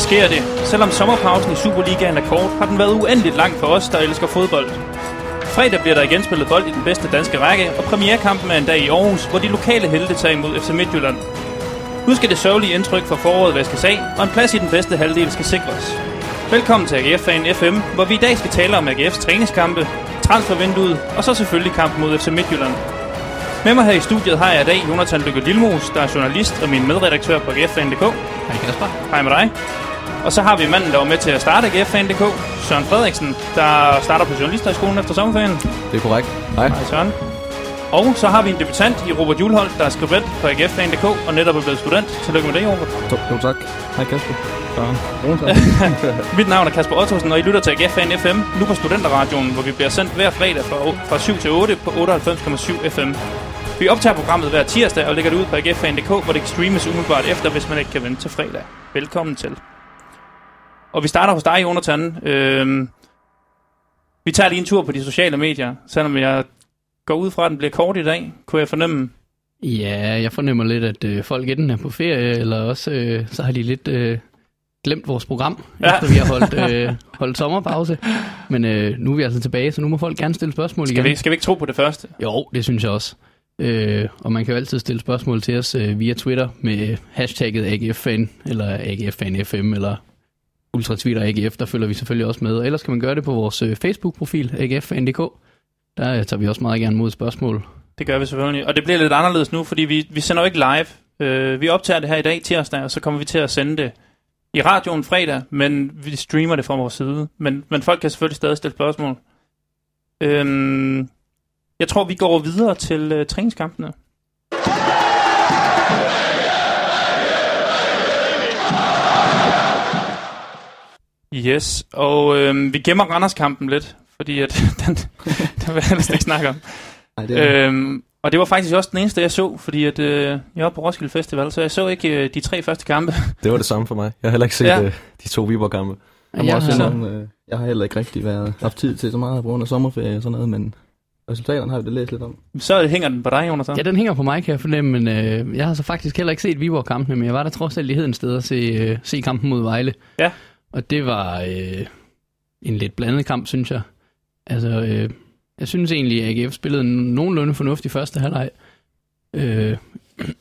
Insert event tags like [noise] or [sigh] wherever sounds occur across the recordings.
Endelig sker det. Selvom sommerpausen i Superligaen er kort, har den været uendeligt lang for os, der elsker fodbold. Fredag bliver der igen spillet bold i den bedste danske række, og premierkampen er en dag i Aarhus, hvor de lokale helte tager imod FC Midtjylland. Nu skal det sørgelige indtryk fra foråret vaskes af, og en plads i den bedste halvdel skal sikres. Velkommen til AGF Fan FM, hvor vi i dag skal tale om AGF's træningskampe, transfervinduet og så selvfølgelig kampen mod FC Midtjylland. Med mig her i studiet har jeg i dag Jonathan Lykke Lilmos, der er journalist og min medredaktør på AGFFan.dk. Hej Kasper. Hej med dig. Og så har vi manden, der var med til at starte AGFFan.dk, Søren Frederiksen, der starter på journalisterskolen efter sommerferien. Det er korrekt. Hej. Hej Søren. Og så har vi en debutant i Robert Julholdt, der er skribent på AGFFan.dk og netop er blevet student. Tillykke med det, Robert. Jo, tak. Hej Kasper. [laughs] Mit navn er Kasper Ottosen, og I lytter til AGF Fan FM, nu på Studenterradioen, hvor vi bliver sendt hver fredag fra, fra 7 til 8 på 98,7 FM. Vi optager programmet hver tirsdag og lægger det ud på agffan.dk, hvor det kan streames umiddelbart efter, hvis man ikke kan vente til fredag. Velkommen til. Og vi starter hos dig, Jonathan. Øhm, vi tager lige en tur på de sociale medier, selvom jeg går ud fra, at den bliver kort i dag, kunne jeg fornemme. Ja, jeg fornemmer lidt, at øh, folk enten er på ferie, eller også øh, så har de lidt øh, glemt vores program, ja. efter vi har holdt, øh, holdt sommerpause. Men øh, nu er vi altså tilbage, så nu må folk gerne stille spørgsmål Skal igen. vi, skal vi ikke tro på det første? Jo, det synes jeg også. Øh, og man kan jo altid stille spørgsmål til os øh, via Twitter med hashtagget AGFFan, eller AGFFanFM, eller ultratwitter AGF, der følger vi selvfølgelig også med. Og ellers kan man gøre det på vores øh, Facebook-profil, AGF.ndk. Der øh, tager vi også meget gerne mod spørgsmål. Det gør vi selvfølgelig. Og det bliver lidt anderledes nu, fordi vi, vi sender jo ikke live. Øh, vi optager det her i dag tirsdag, og så kommer vi til at sende det i radioen fredag, men vi streamer det fra vores side. Men, men folk kan selvfølgelig stadig stille spørgsmål. Øhm, jeg tror, vi går videre til øh, træningskampene. Yes, og øhm, vi gemmer Randers-kampen lidt, fordi at, [laughs] den, den vil jeg helst ikke snakke om. [laughs] Ej, det er... Øhm, og det var faktisk også den eneste, jeg så, fordi at, øh, jeg var på Roskilde Festival, så jeg så ikke øh, de tre første kampe. [laughs] Det var det samme for mig. Jeg har heller ikke set Ja. ja. de to Viborg-kampe. Jeg, må Jeg har- indrømme, øh, jeg har heller ikke rigtig været, haft tid til så meget på grund af sommerferie og sådan noget, men resultaterne har jeg da læst lidt om. Så hænger den på dig, Jonas. Ja, den hænger på mig, kan jeg fornemme, men øh, jeg har så faktisk heller ikke set Viborg-kampene, men jeg var der trods alt i Hedensted at se, øh, se kampen mod Vejle. Ja. Og det var øh, en lidt blandet kamp, synes jeg. Altså, øh, jeg synes egentlig, at AGF spillede en nogenlunde fornuftig første halvleg. Øh,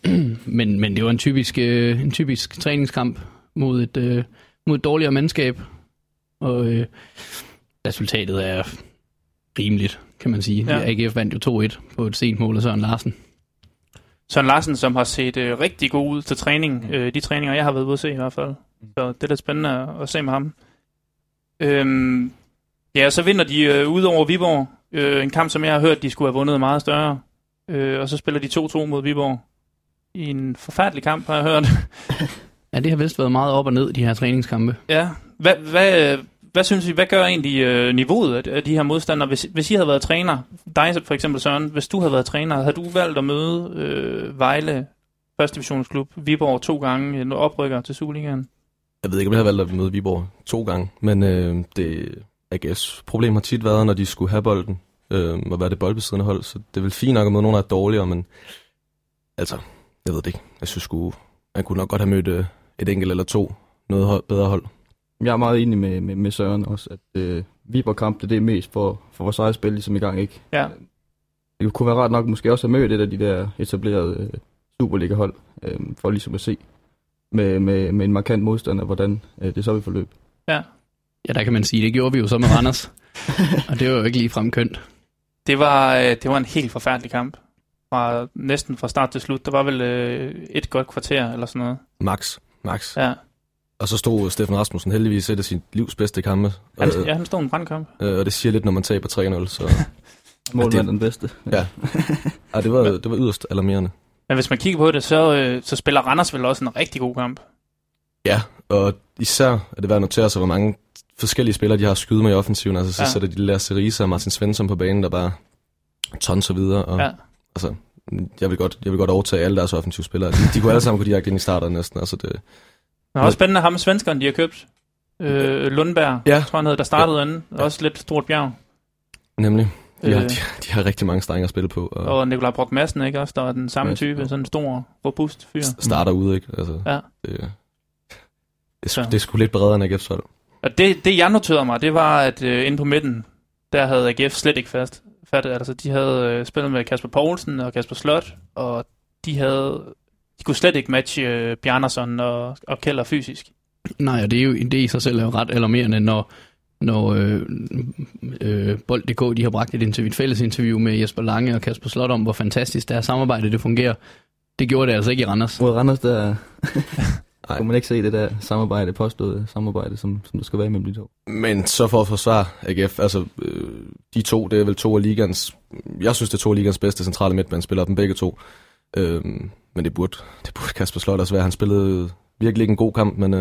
[clears throat] men, men det var en typisk, øh, en typisk træningskamp mod et, øh, mod et dårligere mandskab. Og øh, resultatet er rimeligt, kan man sige. Ja. AGF vandt jo 2-1 på et sent mål af Søren Larsen. Søren Larsen, som har set øh, rigtig god ud til træning. Øh, de træninger, jeg har været ude at se i hvert fald. Så det er lidt spændende at, se med ham. Øhm, ja, så vinder de øh, ud over Viborg. Øh, en kamp, som jeg har hørt, de skulle have vundet meget større. Øh, og så spiller de 2-2 mod Viborg. I en forfærdelig kamp, har jeg hørt. [laughs] Ja, det har vist været meget op og ned, de her træningskampe. Ja, hvad, hvad, hvad synes I, hvad gør egentlig øh, niveauet af, de her modstandere? Hvis, hvis I havde været træner, dig for eksempel Søren, hvis du havde været træner, havde du valgt at møde øh, Vejle, første divisionsklub, Viborg to gange, en oprykker til Superligaen? Jeg ved ikke, om jeg har valgt at møde Viborg to gange, men øh, det AGF's problem har tit været, når de skulle have bolden øh, og være det boldbesiddende hold, så det er vel fint nok at møde nogen, der er dårligere, men altså, jeg ved det ikke. Jeg synes sgu, man kunne nok godt have mødt øh, et enkelt eller to noget hold, bedre hold. Jeg er meget enig med, med, med Søren også, at øh, Viborg-kamp, det er mest for, for vores eget spil, ligesom i gang ikke. Ja. Det kunne være rart nok måske også at møde et af de der etablerede øh, Superliga-hold, øh, for ligesom at se med, med, med en markant modstander, hvordan øh, det så vil forløbe. Ja, der kan man sige, det gjorde vi jo så med Randers. og det var jo ikke lige fremkønt. Det var, øh, det var en helt forfærdelig kamp. Fra, næsten fra start til slut. Der var vel øh, et godt kvarter eller sådan noget. Max. Max. Ja. Og så stod Steffen Rasmussen heldigvis et af sit livs bedste kampe. Han, Øh, ja, han stod en brandkamp. øh, og det siger lidt, når man taber 3-0, så [laughs] er den bedste. ja. [laughs] Ej, det, var, det var yderst alarmerende. Men hvis man kigger på det, så, øh, så spiller Randers vel også en rigtig god kamp. Ja, og især er det værd at notere sig, hvor mange forskellige spillere, de har skyde med i offensiven. Altså, så Ja. sætter de Lars Cerisa og Martin Svensson på banen, der bare tons og videre. Og, Ja. Altså, jeg vil, godt, jeg vil godt overtage alle deres offensive spillere. De, de kunne alle sammen gå direkte ind i starteren næsten. Altså, det, Men også spændende ham svenskeren, de har købt. Øh, Lundberg, Ja. tror han hed, der startede ja. anden. Også lidt stort bjerg. nemlig. De, har, Øh. de, de har rigtig mange strenge at spille på. Og, Og Nikolaj Brock Madsen, ikke også? Der er den samme Madsen, type, ja. sådan en stor, robust fyr. starter ude, ikke? Altså, Ja. det, Det, Så. det er sgu lidt bredere end AGF's hold. Og det, det jeg noterede mig, det var, at øh, inde på midten, der havde AGF slet ikke fast, fattet. Altså, de havde øh, spillet med Kasper Poulsen og Kasper Slot, og de havde... De kunne slet ikke matche øh, Bjarnason og, og Keller fysisk. Nej, og det er jo det i sig selv er jo ret alarmerende, når, når øh, øh, Bold.dk de har bragt et, interview, et fælles interview med Jesper Lange og Kasper Slot om, hvor fantastisk deres samarbejde det fungerer. Det gjorde det altså ikke i Randers. Mod Randers, der [laughs] Nej. kunne man ikke se det der samarbejde, påståede samarbejde, som, som der skal være mellem de to. Men så for at forsvare AGF, altså øh, de to, det er vel to af ligans, jeg synes det er to af ligans bedste centrale midtbanespillere, dem begge to. Øh, men det burde, det burde Kasper Slot også være. Han spillede virkelig ikke en god kamp, men øh,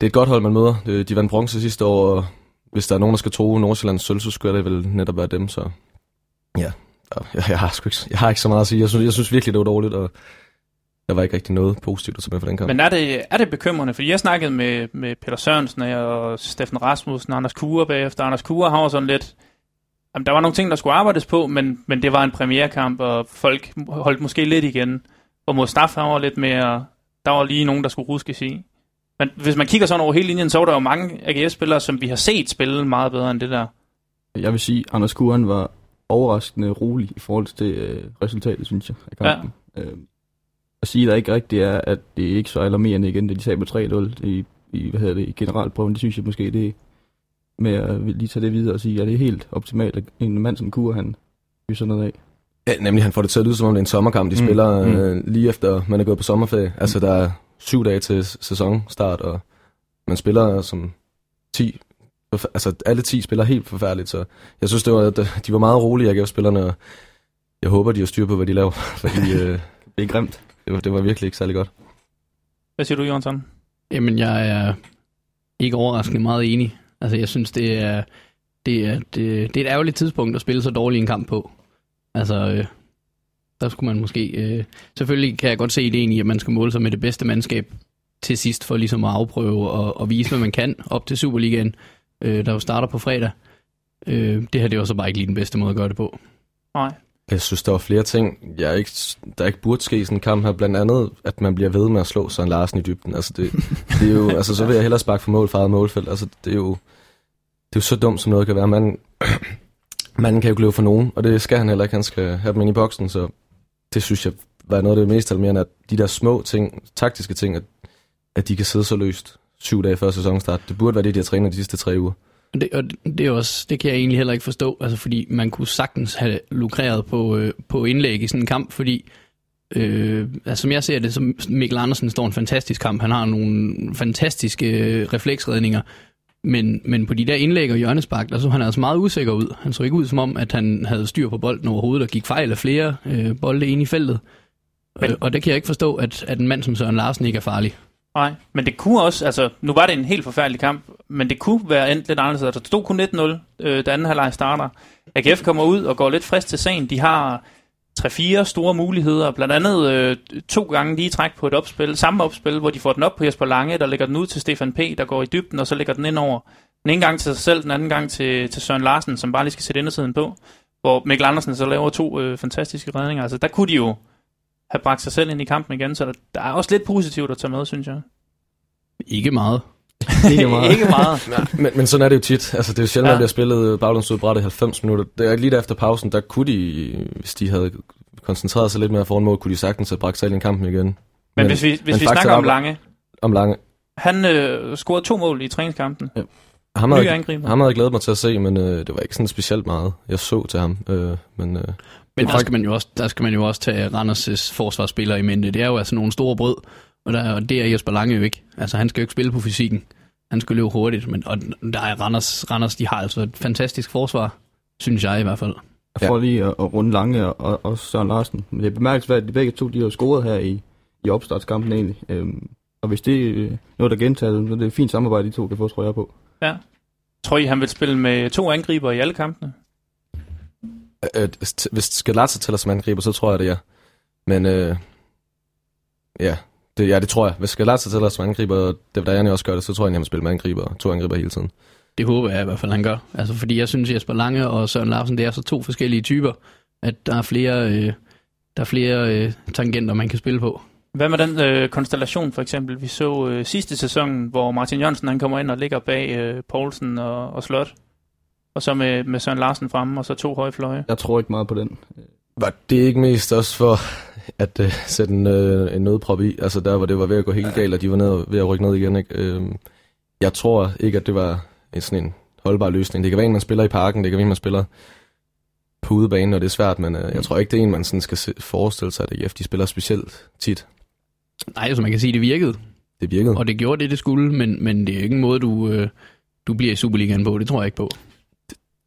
det er et godt hold, man møder. Øh, De vandt bronze sidste år, og hvis der er nogen, der skal tro Nordsjællands sølv, så skulle det vel netop være dem, så ja. Jeg, jeg, har sgu ikke, jeg har ikke så meget at sige. Jeg synes, jeg synes virkelig, det var dårligt, og der var ikke rigtig noget positivt at tage med for den kamp. Men er det, er det bekymrende? Fordi jeg snakkede med, med Peter Sørensen og Steffen Rasmussen og Anders Kure bagefter. Anders Kure har sådan lidt... Jamen, der var nogle ting, der skulle arbejdes på, men, men det var en premierkamp, og folk holdt måske lidt igen. Og Mustafa var lidt mere... Der var lige nogen, der skulle ruskes i. Men hvis man kigger sådan over hele linjen, så var der jo mange AGF-spillere, som vi har set spille meget bedre end det der. Jeg vil sige, at Anders Kuren var overraskende rolig i forhold til øh, resultatet, synes jeg, af kampen. Ja. Øh, at sige, der ikke rigtigt er, at det ikke er så alarmerende igen, da de taber 3-0 i, i, hvad hedder det, i generalprøven, det synes jeg måske, det er med at lige tage det videre og sige, at det er helt optimalt, at en mand som Kure, han sådan noget af. Ja, nemlig han får det til at lyde, som om det er en sommerkamp. De Mm, spiller mm. øh, lige efter, man er gået på sommerferie. Mm. Altså, der er syv dage til sæsonstart, og man spiller som 10. forf- Altså, alle 10 spiller helt forfærdeligt, så jeg synes, det var, at de var meget rolige, AGF-spillerne, og jeg håber, de har styr på, hvad de laver, [laughs] fordi øh, Det er grimt. det, var, det var virkelig ikke særlig godt. Hvad siger du, Jonsson? Jamen, jeg er ikke overraskende meget enig. Altså, jeg synes, det er, det er, det, det er et ærgerligt tidspunkt at spille så dårlig en kamp på. Altså, øh, der skulle man måske... Øh, selvfølgelig kan jeg godt se ideen i, at man skal måle sig med det bedste mandskab til sidst, for ligesom at afprøve og, og vise, hvad man kan op til Superligaen, øh, der jo starter på fredag. Øh, det her det var så bare ikke lige den bedste måde at gøre det på. Nej. Jeg synes, der var flere ting, jeg ikke, der ikke burde ske i sådan en kamp her. Blandt andet, at man bliver ved med at slå Søren Larsen i dybden. Altså, det, det er jo, altså, så vil jeg hellere sparke for mål fra eget målfelt. Altså, det er jo, det er jo så dumt, som noget kan være. Man, [clears throat] manden kan jo ikke løbe for nogen, og det skal han heller ikke. Han skal have dem ind i boksen, så det synes jeg var noget af det mest alarmerende, at de der små ting, taktiske ting, at, at de kan sidde så løst syv dage før sæsonstart. Det burde være det, de har trænet de sidste tre uger. Og det, og det, er også, det kan jeg egentlig heller ikke forstå, altså fordi man kunne sagtens have lukreret på, øh, på indlæg i sådan en kamp, fordi øh, altså, som jeg ser det, så Mikkel Andersen står en fantastisk kamp. Han har nogle fantastiske øh, refleksredninger, men, men på de der indlæg og hjørnespark, der så han altså meget usikker ud. Han så ikke ud som om, at han havde styr på bolden overhovedet, og gik fejl af flere øh, bolde ind i feltet. Men- Men, og det kan jeg ikke forstå, at, at en mand som Søren Larsen ikke er farlig. Nej, men det kunne også, altså nu var det en helt forfærdelig kamp, men det kunne være endt lidt anderledes. Altså, der stod kun 1-0, øh, da anden halvleg starter. AGF kommer ud og går lidt frisk til sagen. De har tre-fire store muligheder, blandt andet øh, to gange lige træk på et opspil, samme opspil, hvor de får den op på Jesper Lange, der lægger den ud til Stefan P., der går i dybden, og så lægger den ind over. Den ene gang til sig selv, den anden gang til, til Søren Larsen, som bare lige skal sætte indersiden på, hvor Mikkel Andersen så laver to øh, fantastiske redninger. Altså der kunne de jo have bragt sig selv ind i kampen igen, så der, der er også lidt positivt at tage med, synes jeg. Ikke meget. [laughs] Ikke meget. ikke meget. [laughs] Men, men sådan er det jo tit. Altså, det er jo sjældent, Ja. at der bliver spillet baglandsudbræt i 90 minutter. Det er lige der efter pausen, der kunne de, hvis de havde koncentreret sig lidt mere foran mål, kunne de sagtens have bragt sig ind i kampen igen. Men, men hvis vi, hvis men vi snakker om Lange, Om lange. han øh, scorede to mål i træningskampen. Ham Ny havde, jeg- angriber. ham havde jeg glædet mig til at se, men øh, det var ikke sådan specielt meget, jeg så til ham. Øh, men øh, Men der fakt- skal, man jo også, der skal man jo også tage Randers' forsvarsspillere i mente. Det er jo altså nogle store brød, og, der, og det er Jesper Lange jo ikke. Altså han skal jo ikke spille på fysikken. Han skal løbe hurtigt, men og der er Randers, Randers, de har altså et fantastisk forsvar, synes jeg i hvert fald. Jeg får lige at, at runde Lange og, og, Søren Larsen. Men det er bemærkelsesværdigt, at de begge to de har scoret her i, i opstartskampen egentlig. Øhm, og hvis det er noget, der gentager, så er det et fint samarbejde, de to kan få, tror jeg på. Tror I, han vil spille med to angriber i alle kampene? øh, t- hvis Skalatsa tæller som angriber, så tror jeg det, ja. Men øh, ja, det, ja, det tror jeg. Hvis Skalatsa tæller som angriber, og det Dajani også gør det, så tror jeg, at han vil spille med angriber, to angriber hele tiden. Det håber jeg i hvert fald, han gør. Altså fordi jeg synes, Jesper Lange og Søren Larsen, det er så to forskellige typer, at der er flere, øh, der er flere øh, tangenter, man kan spille på. Hvad med den øh, konstellation for eksempel, vi så øh, sidste sæson, hvor Martin Jørgensen han kommer ind og ligger bag øh, Poulsen og, og Slot, og så med, med Søren Larsen fremme, og så to høje fløje. Jeg tror ikke meget på den. Var det ikke mest også for at uh, sætte en, uh, en nødprop i? Altså der, hvor det var ved at gå helt galt, og de var ned, ved at rykke ned igen. Ikke? Uh, jeg tror ikke, at det var en, sådan en holdbar løsning. Det kan være en, man spiller i parken, det kan være en, man spiller på udebane, og det er svært, men uh, jeg tror ikke, det er en, man sådan skal se, forestille sig, at AGF de spiller specielt tit. Nej, altså man kan sige, det virkede. Det virkede. Og det gjorde det, det skulle, men, men det er ikke en måde, du, øh, du bliver i Superligaen på. Det tror jeg ikke på.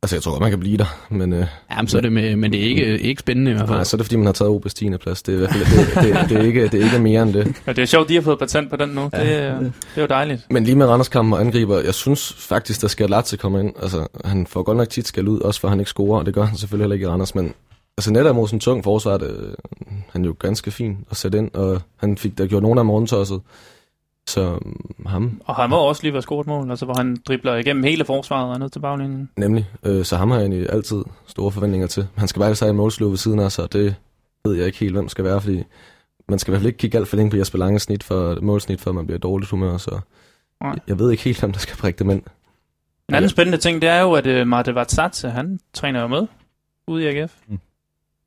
Altså, jeg tror godt, man kan blive der, men... Øh, Jamen, så er det med, men det er ikke, ikke spændende i hvert fald. nej, så er det, fordi man har taget OB's 10. plads. Det er, i hvert fald, det, det, det, er ikke, det er ikke mere end det. Ja, det er sjovt, de har fået patent på den nu. Ja. Det, er- det er jo dejligt. Men lige med Randers kamp og angriber, jeg synes faktisk, der skal Latze komme ind. Altså, han får godt nok tit skal ud, også for han ikke scorer, og det gør han selvfølgelig heller ikke i Randers, men altså netop mod sådan en tung forsvar, det, han er jo ganske fin at sætte ind, og han fik der gjort nogen af dem rundtosset. Så um, ham, Og han må også lige være scoret mål, altså hvor han dribler igennem hele forsvaret og ned til baglinjen. nemlig, øh, så ham har jeg egentlig altid store forventninger til. Han skal bare ikke have en målsløv ved siden af sig, og det ved jeg ikke helt, hvem skal være, fordi man skal i hvert fald ikke kigge alt for længe på Jesper Lange snit for, målsnit, før man bliver dårligt humør, så Nej. jeg ved ikke helt, hvem der skal prikke dem ind. En anden spændende ting, det er jo, at uh, Marte Vatsatse, han træner jo med ude i AGF. Mm.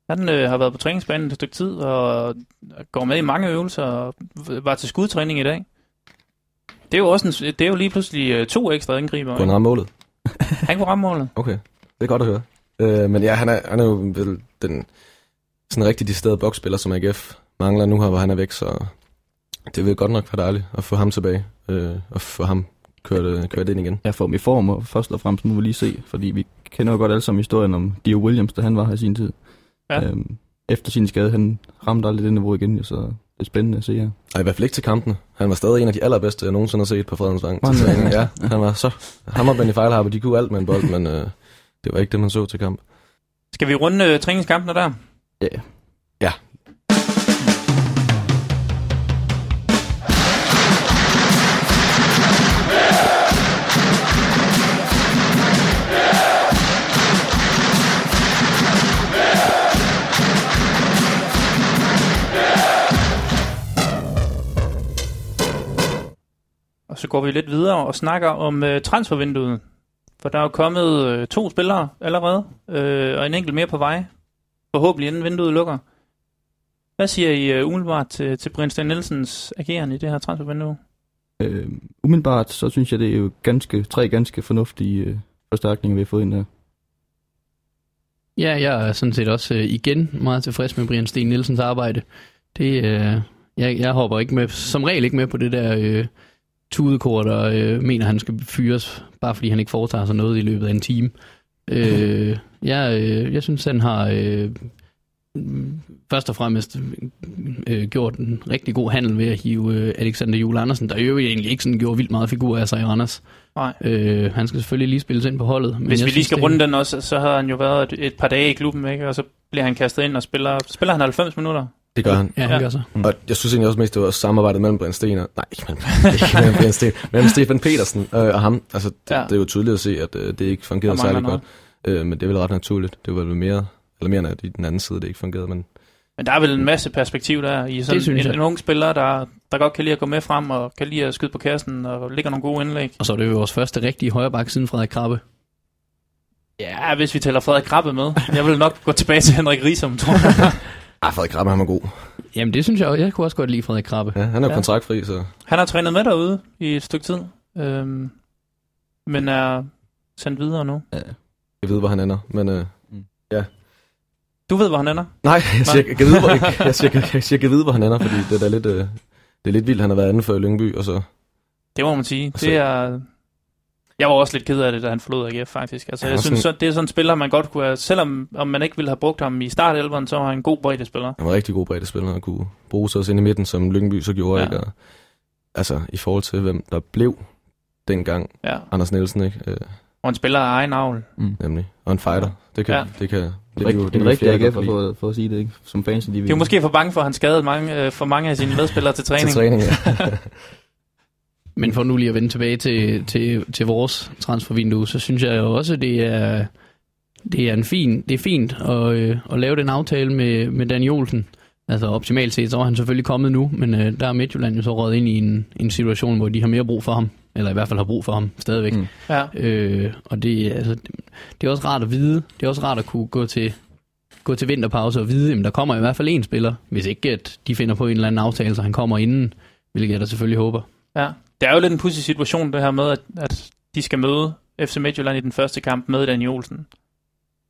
Han øh, har været på træningsbanen et stykke tid, og går med i mange øvelser, og var til skudtræning i dag. Det er jo, også en, det er jo lige pludselig øh, to ekstra angriber. Kunne han ramme målet? [laughs] Han kunne ramme målet. Okay, det er godt at høre. Øh, men ja, han er, han er jo vel den sådan rigtig decideret boksspiller, som AGF mangler nu her, hvor han er væk, så det vil godt nok være dejligt at få ham tilbage, øh, og få ham kørt, øh, kørt ind igen. Jeg får dem i form, og først og fremmest må vi lige se, fordi vi kender jo godt alle sammen historien om Dio Williams, da han var her i sin tid. Ja. Øhm, efter sin skade, han ramte aldrig det niveau igen, jo, så spændende at se her. Ej, i hvert fald ikke til kampene. Han var stadig en af de allerbedste, jeg nogensinde har set på Fredensvang. Ja, han var så... Ham og Benny Fejlharpe, de kunne alt med en bold, men øh, det var ikke det, man så til kamp. Skal vi runde øh, træningskampene der? Ja, Og så går vi lidt videre og snakker om øh, transfervinduet. For der er jo kommet øh, to spillere allerede, øh, og en enkelt mere på vej. Forhåbentlig inden vinduet lukker. Hvad siger I øh, umiddelbart til, til Brian Sten Nielsens ageren i det her transfervindue? øh, umiddelbart, så synes jeg, det er jo ganske, tre ganske fornuftige øh, forstærkninger, vi har fået ind der. Ja, jeg er sådan set også øh, igen meget tilfreds med Brian Sten Nielsens arbejde. Det, øh, jeg, jeg hopper ikke med, som regel ikke med på det der øh, tudekort, og øh, mener, han skal fyres, bare fordi han ikke foretager sig noget i løbet af en time. Øh, [laughs] jeg, øh, jeg synes, han har øh, først og fremmest øh, gjort en rigtig god handel ved at hive øh, Alexander Jule Andersen, der jo egentlig ikke sådan gjorde vildt meget figur af sig i Randers. Nej. Øh, han skal selvfølgelig lige spilles ind på holdet. Men Hvis vi lige synes, skal det- runde den også, så har han jo været et, et par dage i klubben, ikke? og så bliver han kastet ind og spiller, spiller han 90 minutter. Det gør han. Ja, han Ja. gør så. Og jeg synes egentlig også mest, det var samarbejdet mellem Brian Sten og... Nej, ikke mellem, [laughs] ikke mellem Brian Sten, mellem Stefan Petersen øh, og ham. Altså, det, Ja. det er jo tydeligt at se, at øh, det ikke fungerede særlig godt. Øh, men det er vel ret naturligt. Det var vel mere, eller mere, end at i den anden side, det ikke fungerede. Men Men der er vel en masse perspektiv der i sådan Det synes en, jeg. en ung spiller, der, der godt kan lide at gå med frem og kan lide at skyde på kassen og lægger nogle gode indlæg. Og så er det jo vores første rigtige højreback siden Frederik Krabbe. Ja, hvis vi tæller Frederik Krabbe med. Jeg vil nok gå tilbage til Henrik Riesum, tror jeg. [laughs] ah, Frederik Krabbe, han var god. Jamen det synes jeg også. Jeg kunne også godt lide Frederik Krabbe. Ja, han er jo Ja. ja. kontraktfri, så Han har trænet med derude i et stykke tid, øhm, men er sendt videre nu. jeg ved, hvor han ender. Men øh, Du ved, hvor han ender. nej, jeg siger, jeg, kan vide, hvor, jeg, [laughs] jeg, siger, jeg, jeg, siger, jeg kan vide, hvor han ender, fordi det er da lidt, øh, det er lidt vildt, han har været anden for i Lyngby, og så... Det må man sige. Det er... Jeg var også lidt ked af det, da han forlod AGF, faktisk. Altså, jeg synes, sådan- så, det er sådan en spiller, man godt kunne have... Selvom om man ikke ville have brugt ham i startelveren, så var han en god breddespiller. Han var rigtig god breddespiller og kunne bruge sig også ind i midten, som Lyngby så gjorde. Ja. Ikke? Og, altså, i forhold til, hvem der blev dengang, Ja. Anders Nielsen, ikke? Øh, Og en spiller af egen avl. nemlig. Og en fighter. Det kan, Ja. det kan, det Det er jo, det en kan rigtig AGF godt for, for at sige det, ikke? Som fansen, de vil. De er måske for bange for, at han skadede mange, øh, for mange af sine medspillere til træning. Til træning, ja. [laughs] Men for nu lige at vende tilbage til, til, til vores transfervindue, så synes jeg jo også, det er, det er, en fin, det er fint at, øh, at lave den aftale med, med Dan Olsen. Altså optimalt set, så var han selvfølgelig kommet nu, men øh, der er Midtjylland jo så råd ind i en, en situation, hvor de har mere brug for ham, eller i hvert fald har brug for ham stadigvæk. Mm. Ja. Øh, og det, altså, det, det er også rart at vide, det er også rart at kunne gå til, gå til vinterpause og vide, at der kommer i hvert fald en spiller, hvis ikke at de finder på en eller anden aftale, så han kommer inden, hvilket jeg da selvfølgelig håber. Ja, det er jo lidt en pudsig situation, det her med, at, at de skal møde FC Midtjylland i den første kamp med Daniel Olsen.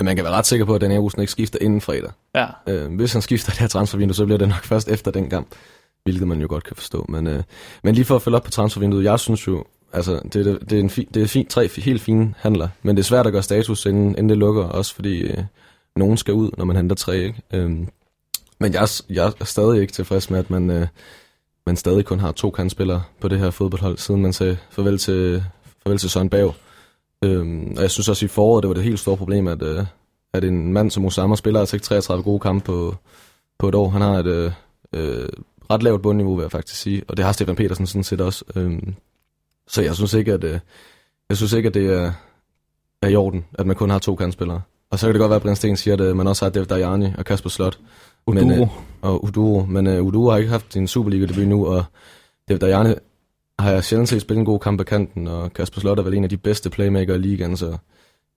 Man kan være ret sikker på, at Daniel Olsen ikke skifter inden fredag. Ja. Øh, hvis han skifter det her transfervindue, så bliver det nok først efter den kamp. Hvilket man jo godt kan forstå. Men, øh, men lige for at følge op på transfervinduet, jeg synes jo, altså, det, det, det er, en fi, det er fint, tre helt fine handler, men det er svært at gøre status, inden, inden det lukker, også fordi øh, nogen skal ud, når man henter tre. Ikke? Øh, men jeg, jeg er stadig ikke tilfreds med, at man, øh, man stadig kun har to kantspillere på det her fodboldhold, siden man sagde farvel til, farvel til Søren Bav. Øhm, og jeg synes også i foråret, det var det helt store problem, at, øh, at en mand som Osama spiller altså ikke 33 gode kampe på, på et år. Han har et øh, øh, ret lavt bundniveau, vil jeg faktisk sige. Og det har Stefan Petersen sådan set også. Øhm, så jeg synes ikke, at, øh, jeg synes ikke, at det er, er i orden, at man kun har to kantspillere. Og så kan det godt være, at Brian Sten siger, at øh, man også har Dev Dajani og Kasper Slot. Uduro. Men, øh, og Uduro. Men øh, Uduro har ikke haft sin Superliga-debut nu, og David Dajani har jeg sjældent set spille en god kamp på kanten, og Kasper Slot er vel en af de bedste playmaker i ligaen, så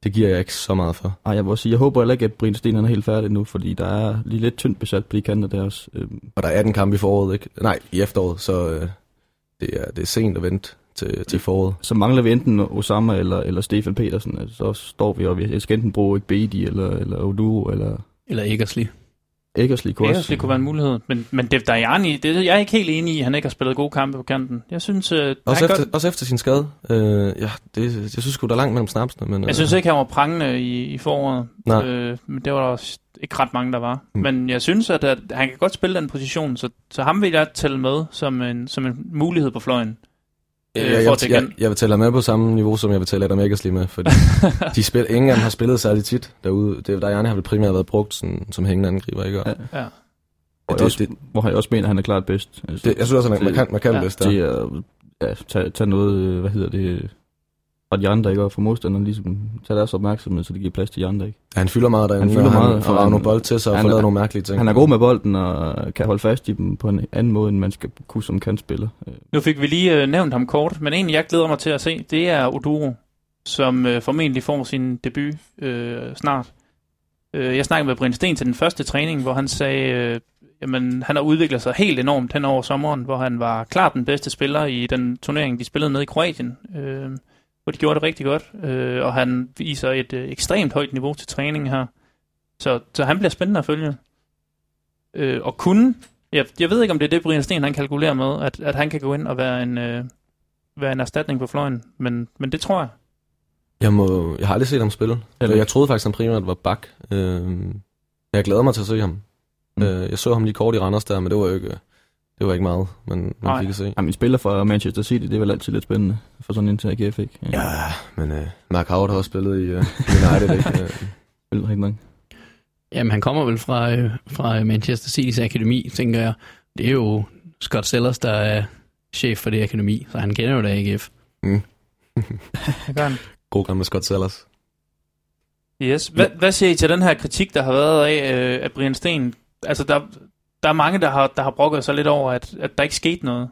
det giver jeg ikke så meget for. Ej, jeg vil også sige, jeg håber heller ikke, at Brian Sten er helt færdig nu, fordi der er lige lidt tyndt besat på de kanter der også. Øhm, Og der er 18 kampe i foråret, ikke? Nej, i efteråret, så øh, det, er, det er sent at vente til, til foråret. så mangler vi enten Osama eller, eller Stefan Petersen. Altså, så står vi og vi skal enten bruge Bedi eller, eller Oduro eller Eller Eggersli. Eggersli kunne Det også. kunne være en mulighed. Men, men Dev Dajani, det, jeg er ikke helt enig i, at han ikke har spillet gode kampe på kanten. Jeg synes, øh, Også efter, godt, også efter sin skade. Øh, ja, det, jeg synes sgu, der er langt mellem snapsene. Men, øh, jeg synes ikke, han var prangende i, i foråret. Nej. Øh, men det var der også ikke ret mange, der var. Mm. Men jeg synes, at, at han kan godt spille den position, så, så ham vil jeg tælle med som en, som en mulighed på fløjen. Jeg, øh, jeg, jeg, jeg, vil tælle med på samme niveau, som jeg vil tælle Adam Eggersli med, fordi [laughs] de spil, ingen af dem har spillet særlig tit derude. Det, der har vel primært været brugt sådan, som hængende angriber, ikke? Og, Ja. Ja. Hvor, det- jeg også, det- hvor jeg også mener, at han er klart bedst. Altså, det, jeg synes også, man kan, man kan Ja. bedst det der. er ja, tage, tage noget, øh, hvad hedder det, fra de andre, ikke? Og for modstanderne ligesom tage deres opmærksomhed, så det giver plads til de andre, ikke? Ja, han fylder meget derinde, Han fylder og meget, han ravet han- nogle bold til sig og får lavet nogle mærkelige ting. Han er god med bolden og kan holde fast i dem på en anden måde, end man skal kunne som kantspiller. Øh, Nu fik vi lige øh, nævnt ham kort, men en, jeg glæder mig til at se, det er Oduro, som øh, formentlig får sin debut øh, snart. Øh, jeg snakkede med Brian Sten til den første træning, hvor han sagde, øh, jamen, han har udviklet sig helt enormt hen over sommeren, hvor han var klart den bedste spiller i den turnering, de spillede nede i Kroatien, øh, hvor de gjorde det rigtig godt, øh, og han viser et øh, ekstremt højt niveau til træning her. Så, så han bliver spændende at følge. Øh, og kunne, jeg, jeg ved ikke, om det er det, Brian Sten han kalkulerer med, at, at han kan gå ind og være en, øh, være en erstatning på fløjen, men, men det tror jeg. Jeg, må, jeg har aldrig set ham spille. Eller- Jeg troede faktisk, han primært var bak. Øh, jeg glæder mig til at se ham. Mm. Øh, jeg så ham lige kort i Randers der, men det var jo ikke, det var ikke meget, man, man Nej. fik at se. Jamen, en spiller fra Manchester City, det er vel altid lidt spændende for sådan en til AGF, ikke? Ja, men øh, Mark Howard har også spillet i uh, United, ikke? Spillet rigtig nok. Jamen, han kommer vel fra, øh, fra Manchester City's akademi, tænker jeg. Det er jo Scott Sellers, der er chef for det akademi, så han kender jo da AGF. mm. [laughs] God gammel Scott Sellers. Yes. Hvad, hvad siger I til den her kritik, der har været af, øh, af Brian Sten? Altså, der, der er mange, der har, der har brokket sig lidt over, at, at der ikke skete noget.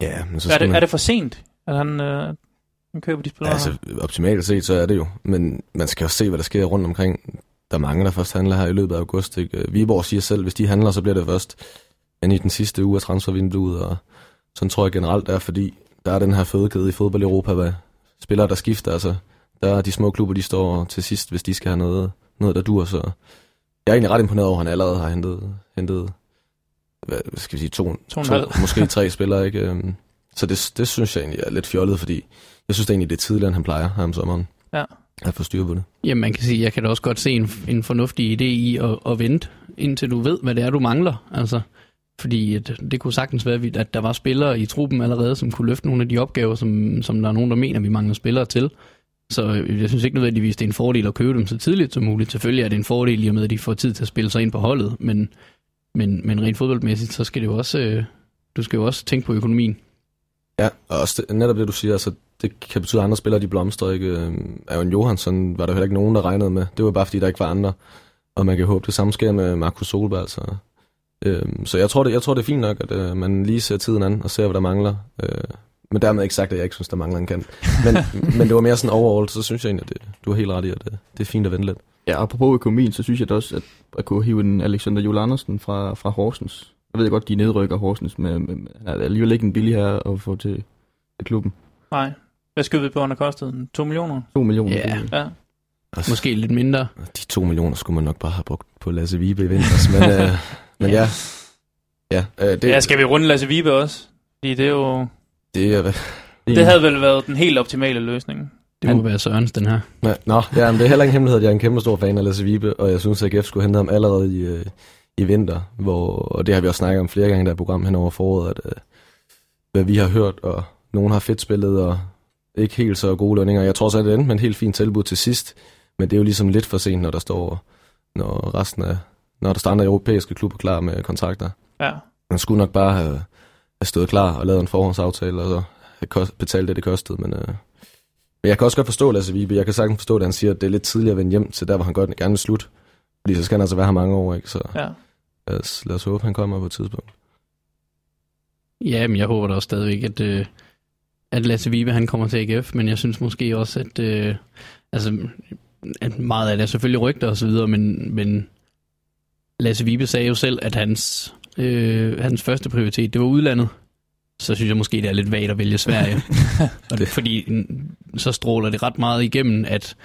Ja, men så Er det, man... er det for sent, at han, øh, han køber de spillere? Altså, optimalt set, så er det jo. Men man skal jo se, hvad der sker rundt omkring. Der er mange, der først handler her i løbet af august. Ikke? Viborg siger selv, hvis de handler, så bliver det først end i den sidste uge af transfervinduet. Og sådan tror jeg generelt, er, fordi der er den her fødekæde i fodbold i Europa, hvad spillere, der skifter. Altså, der er de små klubber, de står til sidst, hvis de skal have noget, noget der dur. Så jeg er egentlig ret imponeret over, at han allerede har hentet, hentet hvad skal vi sige, to, To to måske [laughs] tre spillere. Ikke? Øhm, Så det, det synes jeg egentlig er lidt fjollet, fordi jeg synes det egentlig, det er tidligere, end han plejer her om sommeren. Ja. At få styr på det. Jamen, man kan sige, jeg kan da også godt se en, en fornuftig idé i at, at vente, indtil du ved, hvad det er, du mangler. Altså, fordi at, det kunne sagtens være, at der var spillere i truppen allerede, som kunne løfte nogle af de opgaver, som, som der er nogen, der mener, vi mangler spillere til. Så jeg synes ikke nødvendigvis, det er en fordel at købe dem så tidligt som muligt. Selvfølgelig er det en fordel i og med, at de får tid til at spille sig ind på holdet, men, men, men rent fodboldmæssigt, så skal det jo også, øh, du skal jo også tænke på økonomien. Ja, og også det, netop det, du siger, altså, det kan betyde, at andre spillere, de blomstrer ikke. Øh, Aaron Johansson var der heller ikke nogen, der regnede med. Det var bare, fordi der ikke var andre. Og man kan håbe, det samme sker med Markus Solberg. Altså, Øhm, så jeg tror, det, jeg tror, det er fint nok, at øh, man lige ser tiden an og ser, hvad der mangler. Øh, men dermed ikke sagt, at jeg ikke synes, der mangler en kant. Men, [laughs] men det var mere sådan overall, så synes jeg egentlig, at det, du har helt ret i, at det, det er fint at vente lidt. Ja, apropos økonomien, så synes jeg da også, at at kunne hive en Alexander Jule Andersen fra, fra Horsens. Jeg ved godt, de nedrykker Horsens, men, men han er alligevel ikke en billig her at få til, til klubben. Nej. Hvad skød vi på, han har kostet? 2 millioner? 2 millioner. Ja. Ja. Altså, Måske lidt mindre. De to millioner skulle man nok bare have brugt på Lasse Vibe i vinters, men, øh, [laughs] men ja. Ja, øh, det, Det... Ja, skal vi runde Lasse Vibe også? Fordi det er jo... det er... Det havde vel været den helt optimale løsning. Det må Han- være Sørens, den her. Nå, nå ja, men det er heller ingen hemmelighed, at jeg er en kæmpe stor fan af Lasse Vibe, og jeg synes, at AGF skulle hente ham allerede i, øh, i vinter, hvor, og det har vi også snakket om flere gange i det her program hen over foråret, at øh, hvad vi har hørt, og nogen har fedt spillet, og ikke helt så gode lønninger. Jeg tror så, at det endte med en helt fin tilbud til sidst, men det er jo ligesom lidt for sent, når der står, når resten af, når der står andre europæiske klubber klar med kontrakter. Ja. Man skulle nok bare have stået klar og lavet en forhåndsaftale, og så betalt det, det kostede, men... Øh, men jeg kan også godt forstå Lasse Vibe. Jeg kan sagtens forstå, at han siger, at det er lidt tidligere at vende hjem til der, hvor han godt gerne vil slutte. Fordi så skal han altså være her mange år, ikke? Så Ja. lad os, lad os håbe, han kommer på et tidspunkt. Ja, men jeg håber da også stadigvæk, at, øh, at Lasse Vibe han kommer til AGF, men jeg synes måske også, at, øh, altså, at meget af det er selvfølgelig rygter og så videre, men, men Lasse Vibe sagde jo selv, at hans, øh, hans første prioritet, det var udlandet. Så synes jeg måske, det er lidt vagt at vælge Sverige. [laughs] og det, fordi mm, så stråler det ret meget igennem, at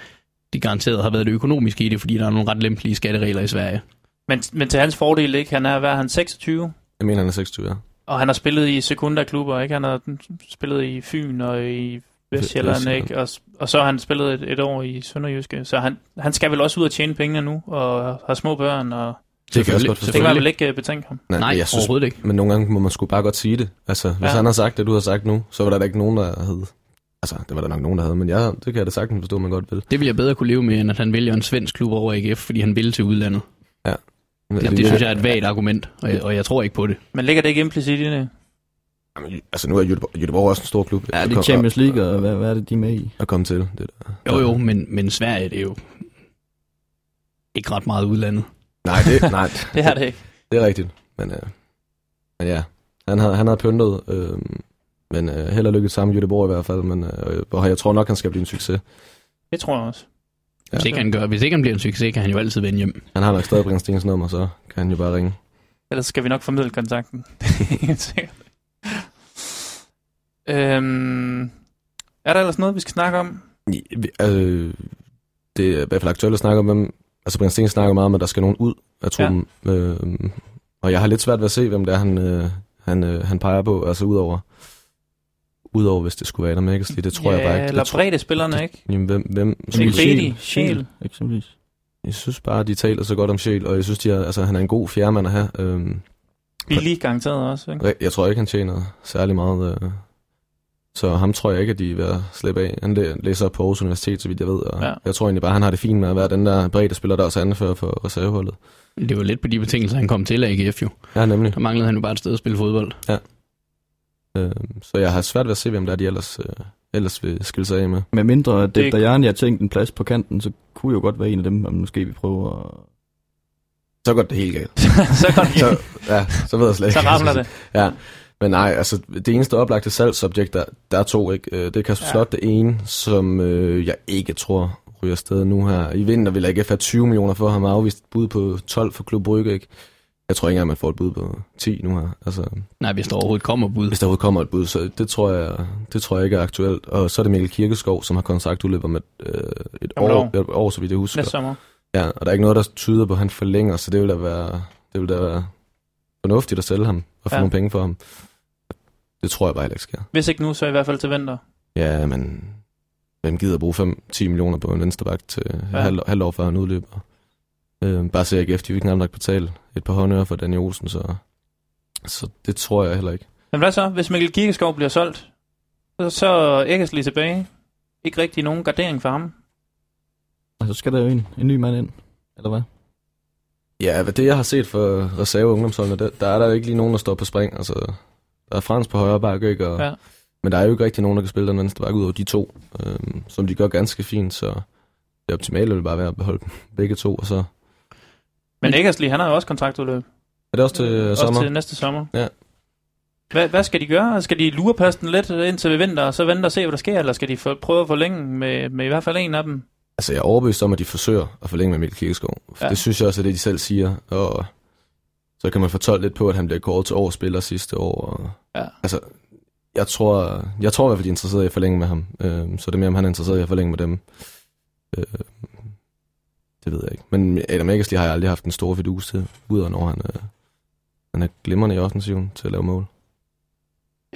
det garanteret har været det økonomiske i det, fordi der er nogle ret lempelige skatteregler i Sverige. Men, men til hans fordel, ikke? Han er, hvad er han, 26? Jeg mener, han er 26, ja. Og han har spillet i sekunda-klubber, ikke? Han har spillet i Fyn og i Vestjylland, Vestjylland. ikke? Og, og så har han spillet et, et år i Sønderjyske. Så han, han skal vel også ud og tjene pengene nu, og har små børn, og Det kan jeg også godt det kan man vel ikke uh, betænke ham. Nej, jeg synes, overhovedet ikke. men nogle gange må man sgu bare godt sige det. Altså, hvis Ja. ja. han har sagt det, du har sagt nu, så var der da ikke nogen, der havde... Altså, det var der nok nogen, der havde, men jeg, det kan jeg da sagtens forstå, man godt vil. Det vil jeg bedre kunne leve med, end at han vælger en svensk klub over AGF, fordi han vil til udlandet. Men, Det, det synes jeg er et vagt argument, og jeg, og jeg tror ikke på det. Men ligger det ikke implicit i det? Jamen, altså, nu er Göteborg, Göteborg også en stor klub. Ja, det er Champions League, og hvad, hvad er det, de er med i? At komme til. Det der. Jo jo, men, men Sverige, det er jo ikke ret meget udlandet. Nej, det, [laughs] nej, Det er det ikke. Det er rigtigt, men, øh, men ja, han havde, han havde pyntet, øh, men øh, held og lykke sammen i Göteborg i hvert fald, men øh, og jeg tror nok, han skal blive en succes. Det tror jeg også. Ja. Hvis, ikke han gør, hvis ikke han bliver en succes, kan han jo altid vende hjem. Han har nok stadig Brian Stens nummer, så kan han jo bare ringe. Ellers skal vi nok formidle kontakten. [laughs] Øhm, er der ellers noget, vi skal snakke om? Øh, det er i hvert fald aktuelt at snakke om, hvem, altså Brian Stens snakker meget om, at der skal nogen ud af truppen, ja. øh, og jeg har lidt svært ved at se, hvem det er, han, øh, han, øh, han peger på, altså udover, udover hvis det skulle være Adam Eggersley, det tror ja, jeg bare ikke. Eller bredde spillerne, ikke? Jamen, hvem, hvem, Beatty, Sjæl. eksempelvis. Jeg synes bare, de taler så godt om Sjæl, og jeg synes, de er, altså, han er en god fjerdemand at have. Øhm, Billig garanteret også, ikke? jeg tror ikke, han tjener særlig meget. Øh, så ham tror jeg ikke, at de er ved at slippe af. Han læ- læser på Aarhus Universitet, så vidt jeg ved. Og Ja. ja. Jeg tror egentlig bare, han har det fint med at være den der brede spiller, der også anfører for reserveholdet. Det var lidt på de betingelser, han kom til AGF jo. Ja, nemlig. Der manglede han jo bare et sted at spille fodbold. Øh, så jeg har svært ved at se, hvem der er, de ellers, øh, ellers vil skille sig af med. Med mindre at Det- der har tænkt en plads på kanten, så kunne jo godt være en af dem, man måske vil prøve at... Så går det helt galt. [laughs] så går det Så, ja, så ved jeg slet ikke. så ramler det. Ja, men nej, altså det eneste oplagte salgsobjekt, der, der er to, ikke? Øh, Det er Kasper Ja. Slot, det ene, som øh, jeg ikke tror ryger afsted nu her. I vinter vil AGF have 20 millioner for ham, afvist bud på 12 for Klub Brygge, ikke? Jeg tror ikke engang, man får et bud på 10 nu her. Altså, Nej, hvis der overhovedet kommer bud. hvis der overhovedet kommer et bud, så det tror jeg, det tror jeg ikke er aktuelt. Og så er det Mikkel Kirkeskov, som har kontraktudløb om et, øh, et, år. et år, så vidt jeg husker. Næste sommer. Ja, og der er ikke noget, der tyder på, at han forlænger, så det vil da være, det vil da være fornuftigt at sælge ham og få Ja. nogle penge for ham. Det tror jeg bare heller ikke sker. Hvis ikke nu, så i hvert fald til vinter. Ja, men hvem gider bruge 5-10 millioner på en venstreback til Ja. halv, halvt år før han udløber? Øh, bare se AGF, de vil knap nok betale et par håndører for Danny Olsen, så, så det tror jeg heller ikke. Men hvad så, hvis Mikkel Kirkeskov bliver solgt? Så, så er Eggersley tilbage. Ikke rigtig nogen gardering for ham. Og så skal der jo en, en ny mand ind, eller hvad? Ja, hvad det jeg har set for reserve ungdomsholdene, der, der er der jo ikke lige nogen, der står på spring. Altså, der er Frans på højre bakke, ikke? Og, Ja. Men der er jo ikke rigtig nogen, der kan spille den venstre bakke ud over de to, øhm, som de gør ganske fint, så det optimale vil bare være at beholde dem begge to, og så Men Eggersley, han har jo også kontraktudløb. Er det også til øh, også sommer? til næste sommer. Ja. Hvad, hvad skal de gøre? Skal de lurepasse den lidt indtil vi vinter, og så vente og se, hvad der sker? Eller skal de for, prøve at forlænge med, med i hvert fald en af dem? Altså, jeg er overbevist om, at de forsøger at forlænge med Mikkel Kirkeskov. For Ja. Det synes jeg også er det, de selv siger. Og så kan man fortolke lidt på, at han bliver kåret til årsspiller sidste år. Og, Ja. Altså, jeg tror, jeg tror i hvert fald, de er interesseret i at forlænge med ham. Øh, så det er mere, om han er interesseret i at forlænge med dem. Øh, det ved jeg ikke. Men Adam Eggersley har jeg aldrig haft en stor fidus til, udover når han, øh, han er glimrende i offensiven til at lave mål.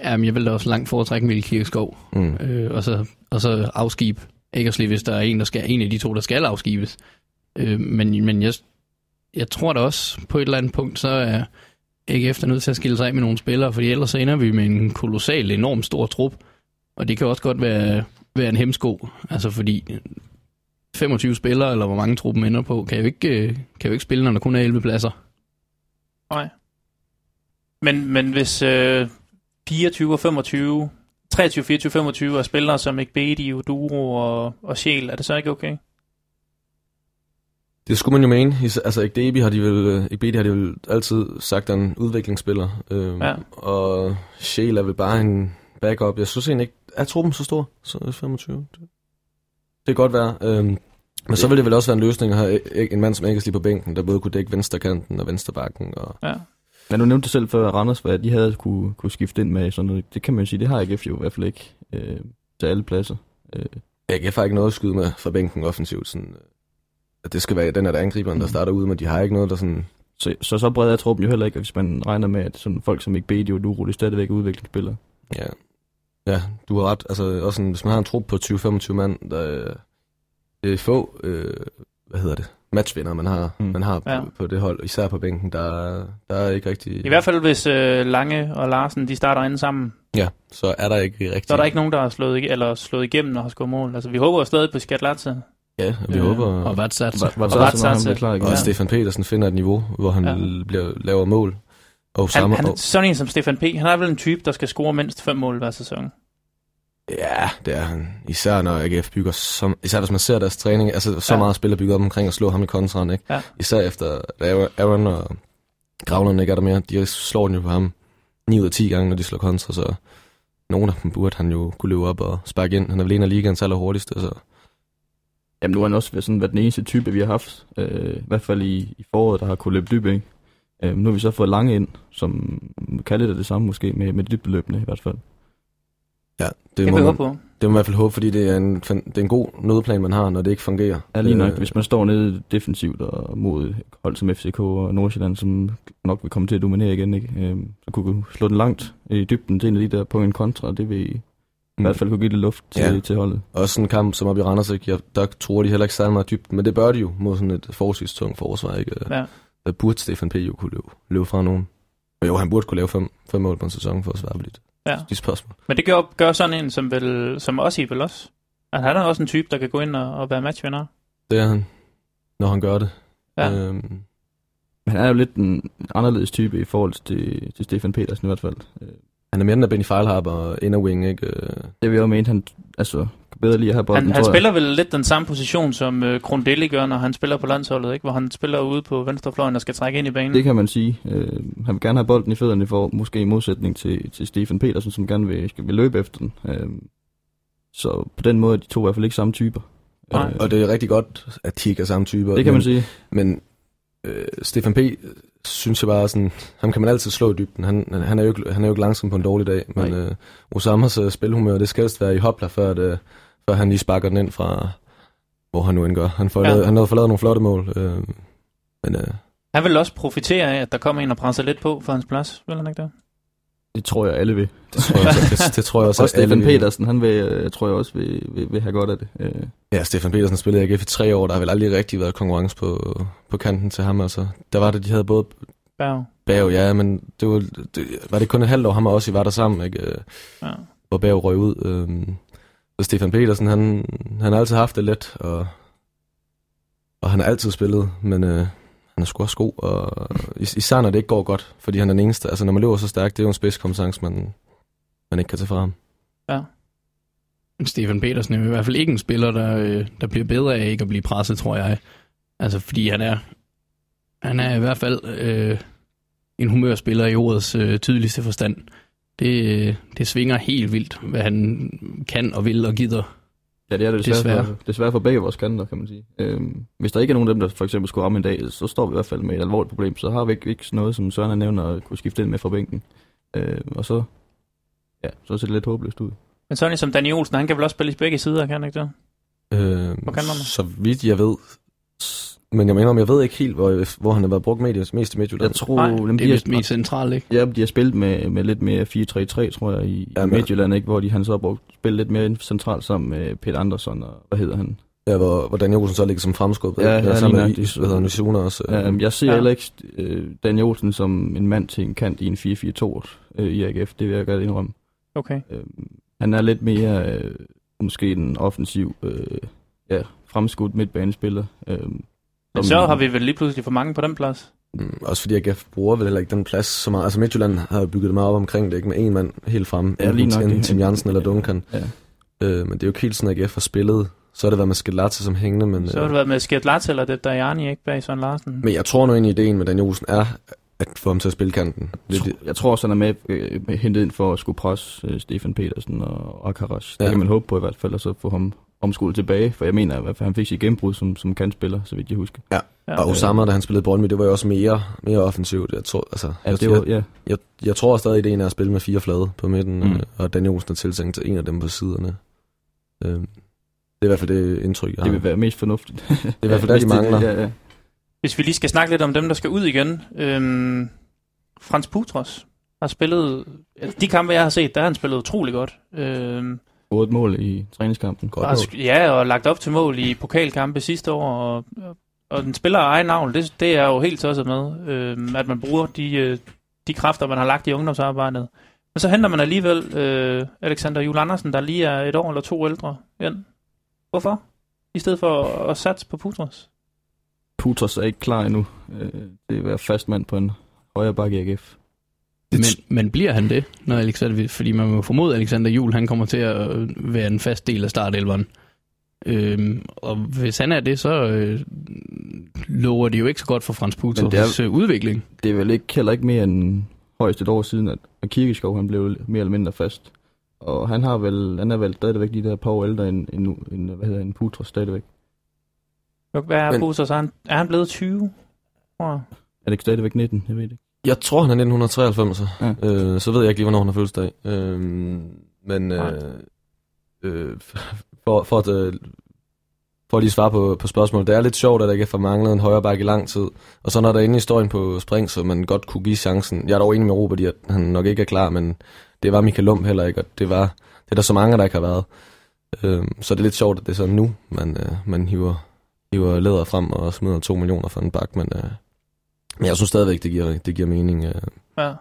Jamen, jeg vil da også langt foretrække Mikkel Kirkeskov, Mm. øh, og, så, og så afskib Eggersley, hvis der er en, der skal, en af de to, der skal afskibes. Øh, men men jeg, jeg tror da også, på et eller andet punkt, så er AGF der nødt til at skille sig af med nogle spillere, fordi ellers så ender vi med en kolossal, enorm stor trup. Og det kan også godt være, være en hemsko, altså fordi 25 spillere, eller hvor mange truppen ender på, kan jo ikke, øh, kan jo ikke spille, når der kun er 11 pladser. Nej. Men, men hvis øh, 24 og 25, 23, 24, 25 er spillere som Ekbedi, Uduro og, og Sjæl, er det så ikke okay? Det skulle man jo mene. Altså, Ekdebi har de vel, øh, Ekbedi har de vel altid sagt, er en udviklingsspiller. Øh, Ja. Og Shale er vel bare en backup. Jeg synes egentlig ikke, er truppen så stor? Så 25. Det, det kan godt være. Øh, men så vil det vel også være en løsning at have en mand som Eggersley på bænken, der både kunne dække venstre kanten og venstre bakken. Og, Ja. Men du nævnte selv før, Randers, hvad de havde kunne, kunne skifte ind med. Sådan noget. Det kan man jo sige, det har AGF jo i hvert fald ikke øh, til alle pladser. Øh, AGF har ikke noget at skyde med fra bænken offensivt. Sådan, øh, at det skal være den, der angriberen, der Mm. starter ud, men de har ikke noget, der sådan... så, så så bred er truppen jo heller ikke, hvis man regner med, at sådan folk som ikke Bedi og Duro, det er stadigvæk udviklingsspillere. Ja, ja du har ret. Altså, også sådan, hvis man har en trup på 20-25 mand, der, øh, det er få, øh, hvad hedder det, matchvinder, man har, Mm. man har Ja. på, på det hold, især på bænken, der, der er ikke rigtig... I hvert fald hvis øh, Lange og Larsen, de starter inde sammen, Ja, så er der ikke rigtig... så er der ikke nogen, der har slået, ig- eller slået igennem og har scoret mål. Altså, vi håber stadig på Skatlatse. Ja, og vi Øh, håber... Og hvad sat? Var, var Og så, ret så, når han satse. bliver klar igen. og Ja. Stefan Petersen finder et niveau, hvor han Ja. ja. bliver, laver mål. Og Han, samme, han, og, sådan en som Stefan P., han er vel en type, der skal score mindst fem mål hver sæson. Ja, det er han. Især når AGF bygger så, Især hvis man ser deres træning, altså så Ja. meget spiller bygget op omkring at slå ham i kontraen, ikke? Ja. Især efter Aaron og Gravlund ikke er der mere. De slår den jo på ham 9 ud af 10 gange, når de slår kontra, så nogle af dem burde han jo kunne løbe op og sparke ind. Han er vel en af ligaens allerhurtigste, så Jamen nu har han også været, sådan, været den eneste type, vi har haft. Øh, I hvert fald i, i foråret, der har kunne løbe dybe, ikke? Øh, nu har vi så fået lange ind, som kan lidt af det samme måske, med, med dybdeløbende i hvert fald. Ja, det Det må, man, på. det må man i hvert fald håbe, fordi det er, en, det er en god nødplan, man har, når det ikke fungerer. Ja, lige nok. Øh, Hvis man står nede defensivt og mod hold som FCK og Nordsjælland, som nok vil komme til at dominere igen, ikke? Øh, så kunne vi slå den langt i dybden til en af de der på en kontra, det vil i Mm. hvert fald kunne give lidt luft til, Ja. til holdet. Også sådan en kamp som op i Randers, ikke? Jeg, der tror de heller ikke særlig meget dybt, men det bør de jo mod sådan et forholdsvis forsvar, ikke? Ja. Der burde Stefan P. jo kunne løbe, løbe fra nogen. Jo, han burde kunne lave fem, fem mål på en sæson for at svare på dit, Ja. de spørgsmål. Men det gør, gør sådan en, som, vel, som også I vel også. At han er også en type, der kan gå ind og, og være matchvinder. Det er han, når han gør det. Ja. Øhm, Men han er jo lidt en anderledes type i forhold til, til Stefan Petersen i hvert fald. Øh, han er mere end Benny Feilharp og inner wing, ikke? Øh, Det vil jeg jo mene, han altså, bedre lide at have bolden, Han, han spiller vel lidt den samme position, som øh, Grundelli gør, når han spiller på landsholdet, ikke? hvor han spiller ude på venstrefløjen og skal trække ind i banen. Det kan man sige. Øh, han vil gerne have bolden i fødderne, for måske i modsætning til, til Stefan Petersen, som gerne vil, vil løbe efter den. Øh, så på den måde er de to i hvert fald ikke samme typer. Nej. Øh, og det er rigtig godt, at de ikke er samme typer. det kan men, man sige. Men øh, Stefan P. synes jeg bare sådan, ham kan man altid slå i dybden. Han, han, han, er, jo ikke, han er jo ikke langsom på en dårlig dag, men Nej. øh, Osamas øh, spilhumør, det skal helst være i hopla, før, det, før han lige sparker den ind fra, hvor han nu end gør. Han, får Ja. han har fået lavet nogle flotte mål, øh, men øh, Han vil også profitere af, at der kommer en og presser lidt på for hans plads, vil han ikke det? Det tror jeg alle vil. [laughs] det, tror jeg, også- det, det tror jeg også, Også Stefan. Petersen, han vil, øh, tror jeg også vil, vil, vil have godt af det. Øh, Ja, Stefan Petersen spillede i AGF i tre år, der har vel aldrig rigtig været konkurrence på, på kanten til ham. Altså. Der var det, de havde både Berg. Bav, ja, men det var, det, var det kun et halvt år, ham og også var der sammen, ikke? Øh, Ja. hvor Bav røg ud. Øhm, så Stefan Petersen, han, han har altid haft det let, og, og han har altid spillet, men øh, han er sgu også god, og is- især når det ikke går godt, fordi han er den eneste. Altså når man løber så stærkt, det er jo en spidskompetence, man, man ikke kan tage fra ham. Stefan Petersen er i hvert fald ikke en spiller, der, øh, der bliver bedre af ikke at blive presset, tror jeg. Altså, fordi han er, han er i hvert fald øh, en humørspiller i ordets øh, tydeligste forstand. Det, det svinger helt vildt, hvad han kan og vil og gider. Ja, det er det desværre, Desværre. For, desværre for begge vores kanter, kan man sige. Øhm, hvis der ikke er nogen af dem, der for eksempel skulle ramme en dag, så står vi i hvert fald med et alvorligt problem. Så har vi ikke, ikke noget, som Søren har nævnt, at kunne skifte ind med fra bænken. Øh, og så, ja, så ser det lidt håbløst ud. Men sådan som Danny Olsen, han kan vel også spille i begge sider, kan han ikke det? Øh, så vidt jeg ved, men jeg mener, om jeg ved ikke helt, hvor, hvor han har været brugt medier, mest i Midtjylland. Jeg tror, Nej, dem, Det er vist mest centralt, ikke? ja, de har spillet med, med lidt mere 4-3-3, tror jeg, i, Ja, i Midtjylland, ikke? hvor de, han så har brugt spillet lidt mere centralt sammen med Peter Andersson, og hvad hedder han? Ja, hvor, hvor Daniel Olsen så ligger som fremskubbet. Ja, ja, sammen med. Is- hvad hedder han, Isuna også. Ja, Øh, jeg ser Ja. ja. heller ikke øh, Daniel Olsen som en mand til en kant i en 4-4-2 øh, i AGF, det vil jeg godt indrømme. Okay. Øh, han er lidt mere øh, måske en offensiv, øh, ja, fremskudt midtbanespiller. Øh, Men så har vi vel lige pludselig for mange på den plads. Mm, Også fordi AGF bruger vel heller ikke den plads så meget. Altså Midtjylland har jo bygget det meget op omkring det, ikke med en mand helt frem. Ja, lige nok enten det. Tim Jansen eller Duncan. Ja. Øh, men det er jo ikke helt sådan, at AGF har spillet. Så har det været med Skelatse som hængende, men, Så har det øh, været med Skjert Lats eller det der Jani, ikke bag Søren Larsen. men jeg tror nu egentlig, ideen med Daniel Olsen er at få ham til at spille kanten. Jeg, Det, tror, jeg tror også, han er med, øh, med hentet ind for at skulle presse øh, Stefan Petersen og Akaras. Det Ja. kan man håbe på i hvert fald, og så få ham omskolet tilbage, for jeg mener i hvert fald, han fik sit gennembrud som, som kantspiller, så vidt jeg husker. Ja. og Osama, da han spillede Brøndby, det var jo også mere, mere offensivt. Jeg tror, altså, Ja, jeg, det var, jeg, ja. jeg, jeg tror stadig, ideen er at spille med fire flade på midten, Mm. mm. og Daniel Olsen er tiltænkt til en af dem på siderne. Øh, det er i hvert fald det indtryk, jeg det har. vil være mest fornuftigt. Det er i hvert [laughs] fald der, Hvis de det- mangler. Ja, ja. Hvis vi lige skal snakke lidt om dem, der skal ud igen. Øhm, Frans Putros har spillet... altså, De kampe, jeg har set, der har han spillet utrolig godt. Øhm, Otte mål i træningskampen. Godt sk- ja, og lagt op til mål i pokalkampe sidste år. Og, og den spiller egen navn, det, det er jo helt tosset med. Øhm, at man bruger de, øh, de kræfter, man har lagt i ungdomsarbejdet. Men så henter man alligevel øh, Alexander Jule Andersen, der lige er et år eller to ældre ind. Hvorfor? I stedet for at satse på Putros. Putros er ikke klar endnu. Øh, det er at være fast mand på en højre bakke i AGF. Men, men bliver han det, når Alexander, fordi man må formode, at Alexander Jul han kommer til at øh, være en fast del af startelveren. Øhm, og hvis han er det, så øh, lover det jo ikke så godt for Frans Putros øh, udvikling. Det er vel ikke, heller ikke mere end højst et år siden, at, at Kirkeskov han blev mere eller mindre fast. Og han har vel, han er vel stadigvæk de der par år ældre end, end, end hvad hedder en Putros stadigvæk. Hvad er Men- Putros? Er han, er han blevet 20? Tror jeg. Er det ikke stadigvæk 19? Jeg ved det ikke. Jeg tror, han er 1993, Ja. øh, så ved jeg ikke lige, hvornår han har fødselsdag. Øh, men øh, øh, [laughs] for, for, at, øh, for at lige svare på, på spørgsmålet, det er lidt sjovt, at der ikke har manglet en højre bakke i lang tid. Og så når der er inde i historien på spring, så man godt kunne give chancen. Jeg er dog enig med Robert i, at han nok ikke er klar, men det var Michael Lum heller ikke, og det var det er der så mange, der ikke har været. Øh, så det er lidt sjovt, at det er så nu, man, øh, man hiver, hiver læder frem og smider to millioner for en bak, men, øh, men jeg synes stadigvæk, det giver, det giver mening. Øh, Ja.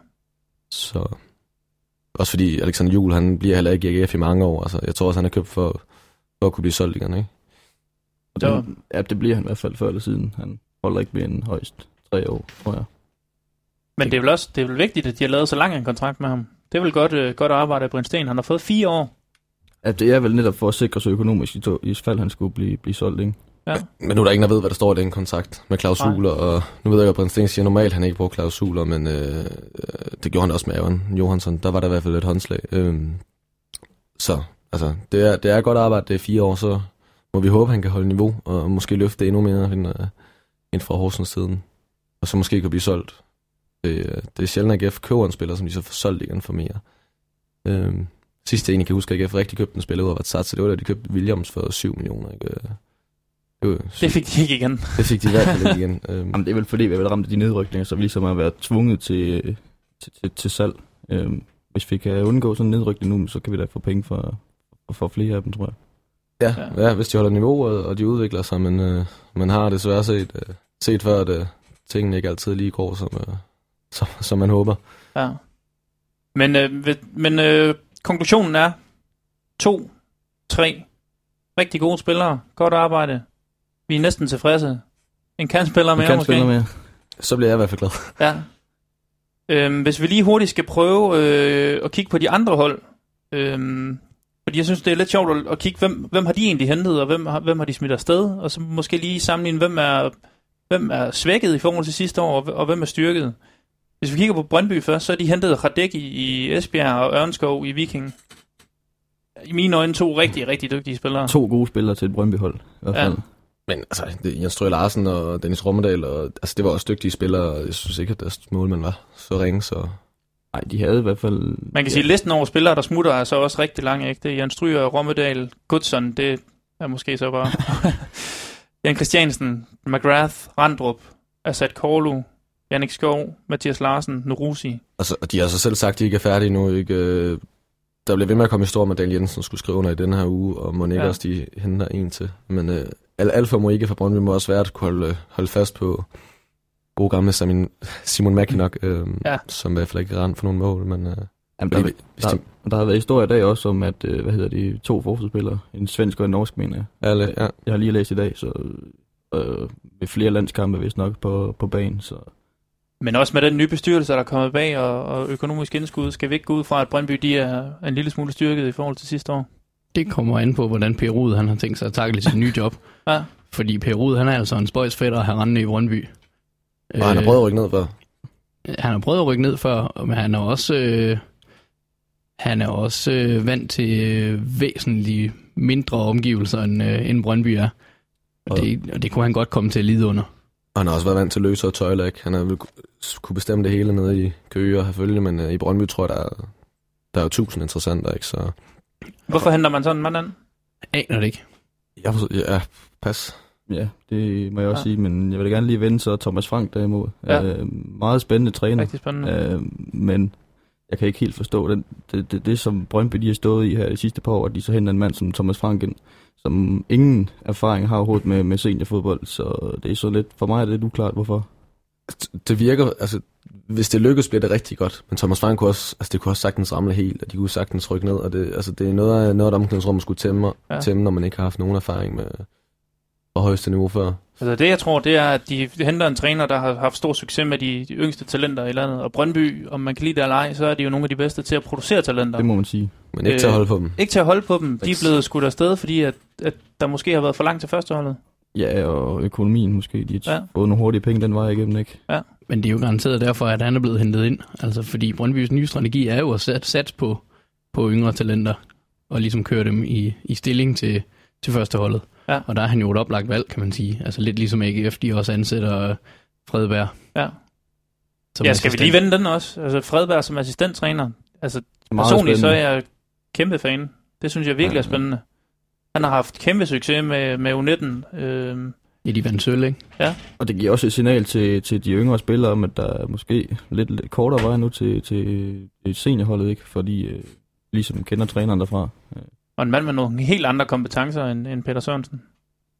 så også fordi Alexander Juhl, han bliver heller ikke i AGF i mange år. Altså, jeg tror også, han er købt for, for at kunne blive solgt igen, ikke? Og det, ja, det bliver han i hvert fald før eller siden. Han holder ikke mere end højst tre år, tror jeg. Men det er vel også det er vel vigtigt, at de har lavet så lang en kontrakt med ham. Det er vel godt, øh, godt arbejde af Brind Sten. Han har fået fire år. Ja, det er vel netop for at sikre sig økonomisk, i, to, i fald han skulle blive, blive solgt, ikke? Ja. Men nu er der ingen, der ved, hvad der står i den kontrakt med klausuler, og nu ved jeg, at Brønd Sten siger normalt, han ikke bruger klausuler, men øh, øh, det gjorde han også med Aaron Johansson. Der var der i hvert fald et håndslag. Øh, så altså, det er, det er godt arbejde, det er fire år, så må vi håbe, han kan holde niveau, og måske løfte det endnu mere end, øh, end fra Horsens siden. Og så måske kan blive solgt. Det, øh, det er sjældent, at AGF køber en spiller, som de så får solgt igen for mere. Øh, sidste jeg egentlig kan huske, at AGF rigtig købte en spiller ud af Vatsatse, det var da de købte Williams for 7 millioner. Ikke? Det, var, Det fik de ikke igen. det fik de i hvert fald ikke igen. [laughs] Øhm, Jamen, det er vel fordi, vi har været ramt af de nedrykninger, så vi ligesom har været tvunget til, til, til, til salg. Øhm, hvis vi kan undgå sådan en nedrykning nu, så kan vi da få penge for, for flere af dem, tror jeg. ja, Ja. ja, hvis de holder niveau, og, de udvikler sig, men øh, man har desværre set, øh, set før, at øh, tingene ikke altid lige går, som, øh, som, som man håber. Ja. Men, øh, men øh, konklusionen er to, tre rigtig gode spillere. Godt arbejde. Vi er næsten tilfredse. En kantspiller Vi mere kan måske. spille med. Så bliver jeg i hvert fald glad. Ja. Øhm, hvis vi lige hurtigt skal prøve øh, at kigge på de andre hold. Øhm, fordi jeg synes, det er lidt sjovt at, at kigge, hvem, hvem har de egentlig hentet, og hvem har, hvem har de smidt afsted? Og så måske lige sammenligne, hvem er, hvem er svækket i forhold til sidste år, og, og hvem er styrket. Hvis vi kigger på Brøndby først, så er de hentet Radek i, i Esbjerg og Ørnskov i Viking. I mine øjne to rigtig, rigtig dygtige spillere. To gode spillere til et Brøndby-hold, i hvert Ja. Men altså, det, Jens Strøge Larsen og Dennis Rommedal, og, altså, det var også dygtige spillere, og jeg synes ikke, at deres målmand var så ringe, så... Nej, de havde i hvert fald... Man kan sige, at listen over spillere, der smutter, er så også rigtig lang. Ikke? Det er Jan Stryger, Rommedal, Goodson, det er måske så bare... [laughs] Jan Christiansen, McGrath, Randrup, Asad Korlu, Jannik Skov, Mathias Larsen, Nurusi. Altså, og de har så selv sagt, at de ikke er færdige nu. Ikke? Øh, Der bliver ved med at komme historier med Daniel Jensen, skulle skrive under i den her uge, og må ikke Ja. ja. også de henter en til. Men øh, al Alfa må ikke fra Brøndby må også være at kunne holde, holde fast på gode gamle Simon, Simon Mackinock, øh, Ja. som i hvert fald ikke er rent for nogle mål. Men øh, Jamen, der, hvis der, de, der har været historie i dag også om, at, øh, hvad hedder de, to forsvarsspillere, en svensk og en norsk, mener jeg. alle, ja. Jeg har lige læst i dag, så øh, med flere landskampe, hvis nok, på, på banen, så Men også med den nye bestyrelse, der er kommet bag, og, og økonomisk indskud, skal vi ikke gå ud fra, at Brøndby de er en lille smule styrket i forhold til sidste år. Det kommer an på, hvordan Per Rud, han har tænkt sig at takle sit nye job. [laughs] Ja. Fordi Per Rud, han er altså en spøjsfætter her rendende i Brøndby. Og han har prøvet at rykke ned før. han har prøvet at rykke ned før, men han er også, øh, han er også øh, vant til øh, væsentligt mindre omgivelser, end, øh, end Brøndby er. Og Og- det, og det kunne han godt komme til at lide under. Og han har også været vant til løse og tøjlæg. Han har kunne bestemme det hele nede i Køge og have følge, men øh, i Brøndby tror jeg, der er, der er jo tusind interessenter, ikke? Så Hvorfor henter man sådan en mand an? Aner det ikke. jeg forstår, ja, pas. ja, det må jeg også Ja. sige, men jeg vil da gerne lige vende så Thomas Frank derimod. Ja. Øh, meget spændende træner, Rigtig spændende. øh, men jeg kan ikke helt forstå den, det, det, det, som Brøndby de har stået i her de sidste par år, at de så henter en mand som Thomas Frank ind, som ingen erfaring har overhovedet med, med seniorfodbold, så det er så lidt, for mig er det lidt uklart, hvorfor. Det virker, altså, hvis det lykkes, bliver det rigtig godt. Men Thomas Frank kunne også, altså, det kunne også sagtens ramle helt, og de kunne sagtens rykke ned, og det, altså, det er noget af, noget af omklædningsrum, man skulle tæmme, Ja. tæmme, når man ikke har haft nogen erfaring med på højeste niveau før. Altså det jeg tror, det er, at de henter en træner, der har haft stor succes med de, de yngste talenter i landet. Og Brøndby, om man kan lide det eller ej, så er de jo nogle af de bedste til at producere talenter. Det må man sige. Men ikke Øh, til at holde på dem. Ikke til at holde på dem. De er blevet skudt afsted, fordi at, at der måske har været for langt til førsteholdet. Ja, og økonomien måske. De har Ja. ja. fået nogle hurtige penge den vej igennem, ikke? Men det er jo garanteret derfor, at han er blevet hentet ind. Altså fordi Brøndbys nye strategi er jo at sat, sats på, på yngre talenter, og ligesom køre dem i, i stilling til, til førsteholdet. Ja. Og der er han jo et oplagt valg, kan man sige. Altså lidt ligesom AGF, de også ansætter Fredberg. Ja. som Ja, skal vi assistent. lige vende den også? Altså Fredberg som assistenttræner. Altså personligt så er jeg kæmpe fan. Det synes jeg virkelig er Ja. spændende. Han har haft kæmpe succes med, med U19. Øhm, Ja, de vandt sølv, ikke? Og det giver også et signal til, til de yngre spillere om, at der er måske lidt, lidt kortere vej nu til, til, til seniorholdet, ikke? Fordi øh, ligesom kender træneren derfra. og en mand med nogle helt andre kompetencer end, end Peter Sørensen.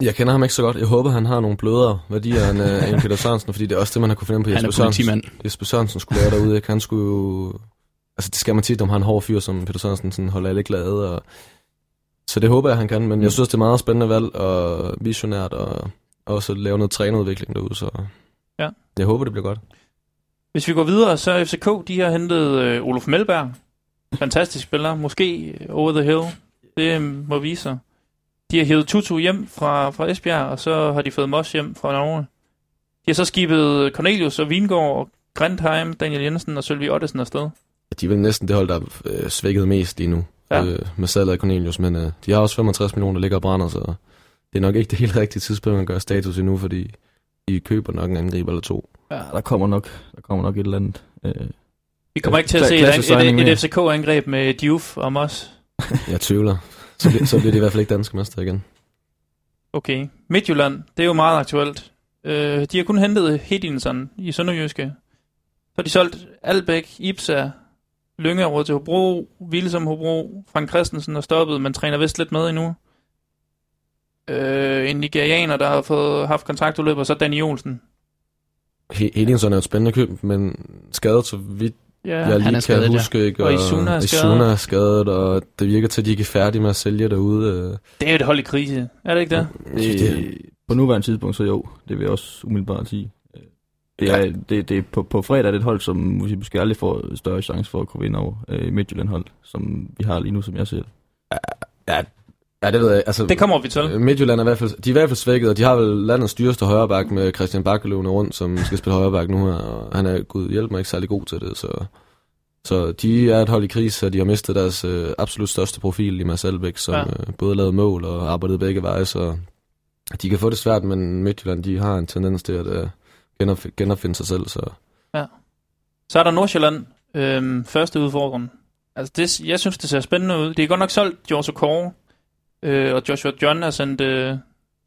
Jeg kender ham ikke så godt. Jeg håber, han har nogle blødere værdier end, uh, end Peter Sørensen, fordi det er også det, man har kunne fornemme på Han Jesper er Sørensen. Jesper Sørensen skulle være derude, ikke? Han skulle jo... Altså, det skal man tit, om han har en hård fyr, som Peter Sørensen sådan holder alle glade. Og... Så det håber jeg, han kan, men jeg synes, det er meget spændende valg og visionært, og også lave noget trænerudvikling derude, så Ja. jeg håber, det bliver godt. Hvis vi går videre, så er FCK, de har hentet øh, Olof Melberg. Fantastisk spiller. Måske øh, over the hill. Det øh, må vise sig. De har hævet Tutu hjem fra, fra Esbjerg, og så har de fået Moss hjem fra Norge. De har så skibet Cornelius og Vingård og Grandheim, Daniel Jensen og Sølvi Ottesen afsted. De er vel næsten det hold, der er øh, svækket mest lige nu, Ja. øh, med salget af Cornelius, men øh, de har også 65 millioner, der ligger og brænder, så det er nok ikke det helt rigtige tidspunkt at gøre status endnu, fordi de køber nok en angriber eller to. Ja, der kommer nok, der kommer nok et eller andet. Øh, Vi kommer ikke til at se et, et, mere. et FCK-angreb med Diouf og Moss. [laughs] Jeg tvivler. Så, bliver, så bliver de i hvert fald ikke danske mester igen. Okay. Midtjylland, det er jo meget aktuelt. Øh, de har kun hentet Hedinson i Sønderjyske. Så har de solgt Albæk, Ipsa, Lynge er råd til Hobro, Vilsom Hobro, Frank Christensen er stoppet, men træner vist lidt med endnu. Øh, en nigerianer, der har fået, haft kontraktudløb, og så Danny Olsen. He- Helingsson er et spændende køb, men skadet, så vidt Ja, jeg han lige er skadet, kan ja. huske. Ikke? Og Isuna er skadet. Isuna er skadet, og det virker til, at de ikke er færdige med at sælge derude. øh. det er jo et hold i krise. Er det ikke det? Det, på nuværende tidspunkt, så jo, det vil jeg også umiddelbart sige. Det er, det, det er på, på fredag er det et hold, som måske, måske aldrig får større chance for at kunne vinde over øh, Midtjylland hold, som vi har lige nu, som jeg ser det. ja, Ja, det ved jeg. Altså, Det kommer vi til. Øh, Midtjylland er i hvert fald, de er i hvert fald svækket, og de har vel landets dyreste højreback med Christian Bakke løbende rundt, som skal spille højreback nu her, og han er, gud hjælp mig, ikke særlig god til det, så, så de er et hold i krise, og de har mistet deres øh, absolut største profil i Mads Albeck, som Ja. ja. øh, både lavede mål og arbejdede begge veje, så de kan få det svært, men Midtjylland, de har en tendens til at øh, genop, genopfinde sig selv, så Ja. Så er der Nordsjælland, øhm, første udfordring. Altså det, jeg synes, det ser spændende ud. Det er godt nok solgt George Kåre, øh, og Joshua John er sendt, øh,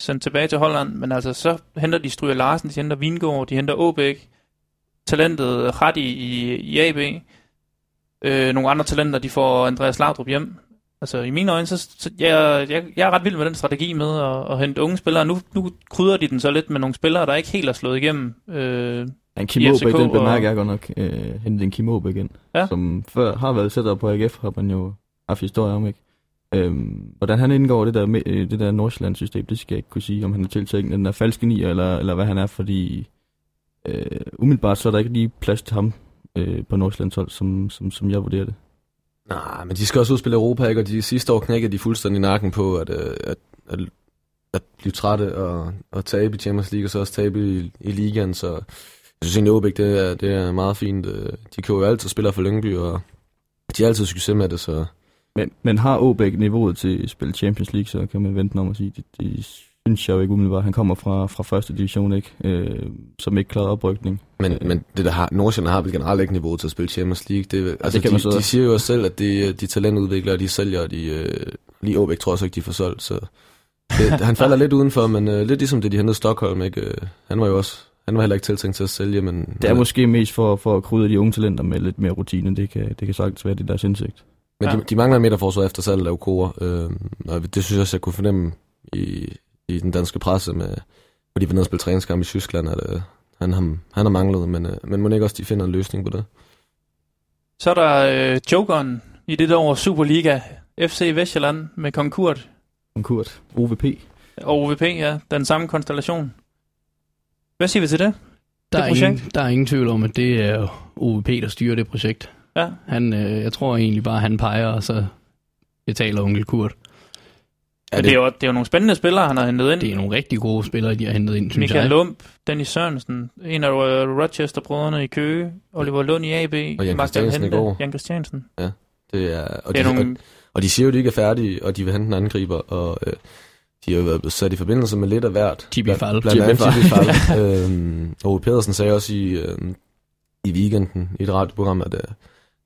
sendt tilbage til Holland, men altså så henter de Stryger Larsen, de henter Vingård, de henter Åbæk, talentet Hadi i, i AB, øh, nogle andre talenter, de får Andreas Laudrup hjem. Altså i mine øjne, så, så jeg, jeg, jeg er ret vild med den strategi med at, at hente unge spillere. Nu, nu krydder de den så lidt med nogle spillere, der ikke helt er slået igennem. Øh, En Kim Aabæk, den bemærker og- jeg godt nok. Øh, hente en Kim Aabæk ind. Ja. Som før har været sættet på AGF, har man jo haft historie om, ikke? Øhm, hvordan han indgår det der, med- øh, det der Nordsjælland-system, det skal jeg ikke kunne sige, om han er tiltænkt den der falske nier, eller, eller hvad han er, fordi øh, umiddelbart så er der ikke lige plads til ham øh, på Nordsjællands hold, som, som, som jeg vurderer det. Nej, men de skal også udspille Europa, ikke? Og de sidste år knækkede de fuldstændig nakken på at, øh, at, at, at blive trætte og, og tabe i Champions League, og så også tabe i, i ligaen, så jeg synes egentlig, Åbæk, det er, det er meget fint. Øh, de kan jo altid spille for Lyngby, og de har altid succes med det, så Men, men har Åbæk niveauet til at spille Champions League, så kan man vente om at sige, det, det synes jeg jo ikke umiddelbart. Han kommer fra, fra første division, ikke? Øh, som ikke klarede oprykning. Men, Øh. men det der har, Nordsjælland har vel generelt ikke niveau til at spille Champions League. Det, altså, det kan man så de, de siger jo også selv, at de, de talentudviklere, de sælger, og de, øh, lige Åbæk tror også ikke, de får solgt. Så det, [laughs] han falder lidt udenfor, men øh, lidt ligesom det, de hentede Stockholm. Ikke? Øh, Han var jo også, han var heller ikke tiltænkt til at sælge, men... Det er måske mest for, for at krydre de unge talenter med lidt mere rutine. Det kan, det kan sagtens være det deres indsigt. Men Ja. de, de mangler en midterforsvar efter salget af Okora, øh, og det synes jeg også, jeg kunne fornemme i, i den danske presse, med, hvor de var nede og spille træningskamp i Tyskland, at øh, han, har, han har manglet, men, øh, men må ikke også, de finder en løsning på det. Så er der øh, jokeren i det der over Superliga, FC Vestjylland med Konkurt Om Kurt, OVP. og OVP, ja, den samme konstellation. Hvad siger vi til det? Der, Det er projekt? ingen, der er ingen tvivl om, at det er OVP, der styrer det projekt. Ja, Han, øh, jeg tror egentlig bare, han peger, og så betaler onkel Kurt. Ja det, det, er jo, det er jo nogle spændende spillere, han har hentet ind. Det er nogle rigtig gode spillere, de har hentet ind, synes Michael jeg. Lump, Dennis Sørensen, en af øh, Rochester-brødrene i Køge, Oliver Lund i AB, Og Jan Christiansen Hente. Jan Christiansen. Det er, og, Det er de, nogle, og, og de siger jo, at de ikke er færdige, og de vil hente en angriber, og øh, de har jo været blevet sat i forbindelse med lidt af hvert. Tibi Fall. Blandt andet Tibi Fall. [laughs] øhm, og Ove Pedersen sagde også i, øhm, i weekenden i et radioprogram, at øh,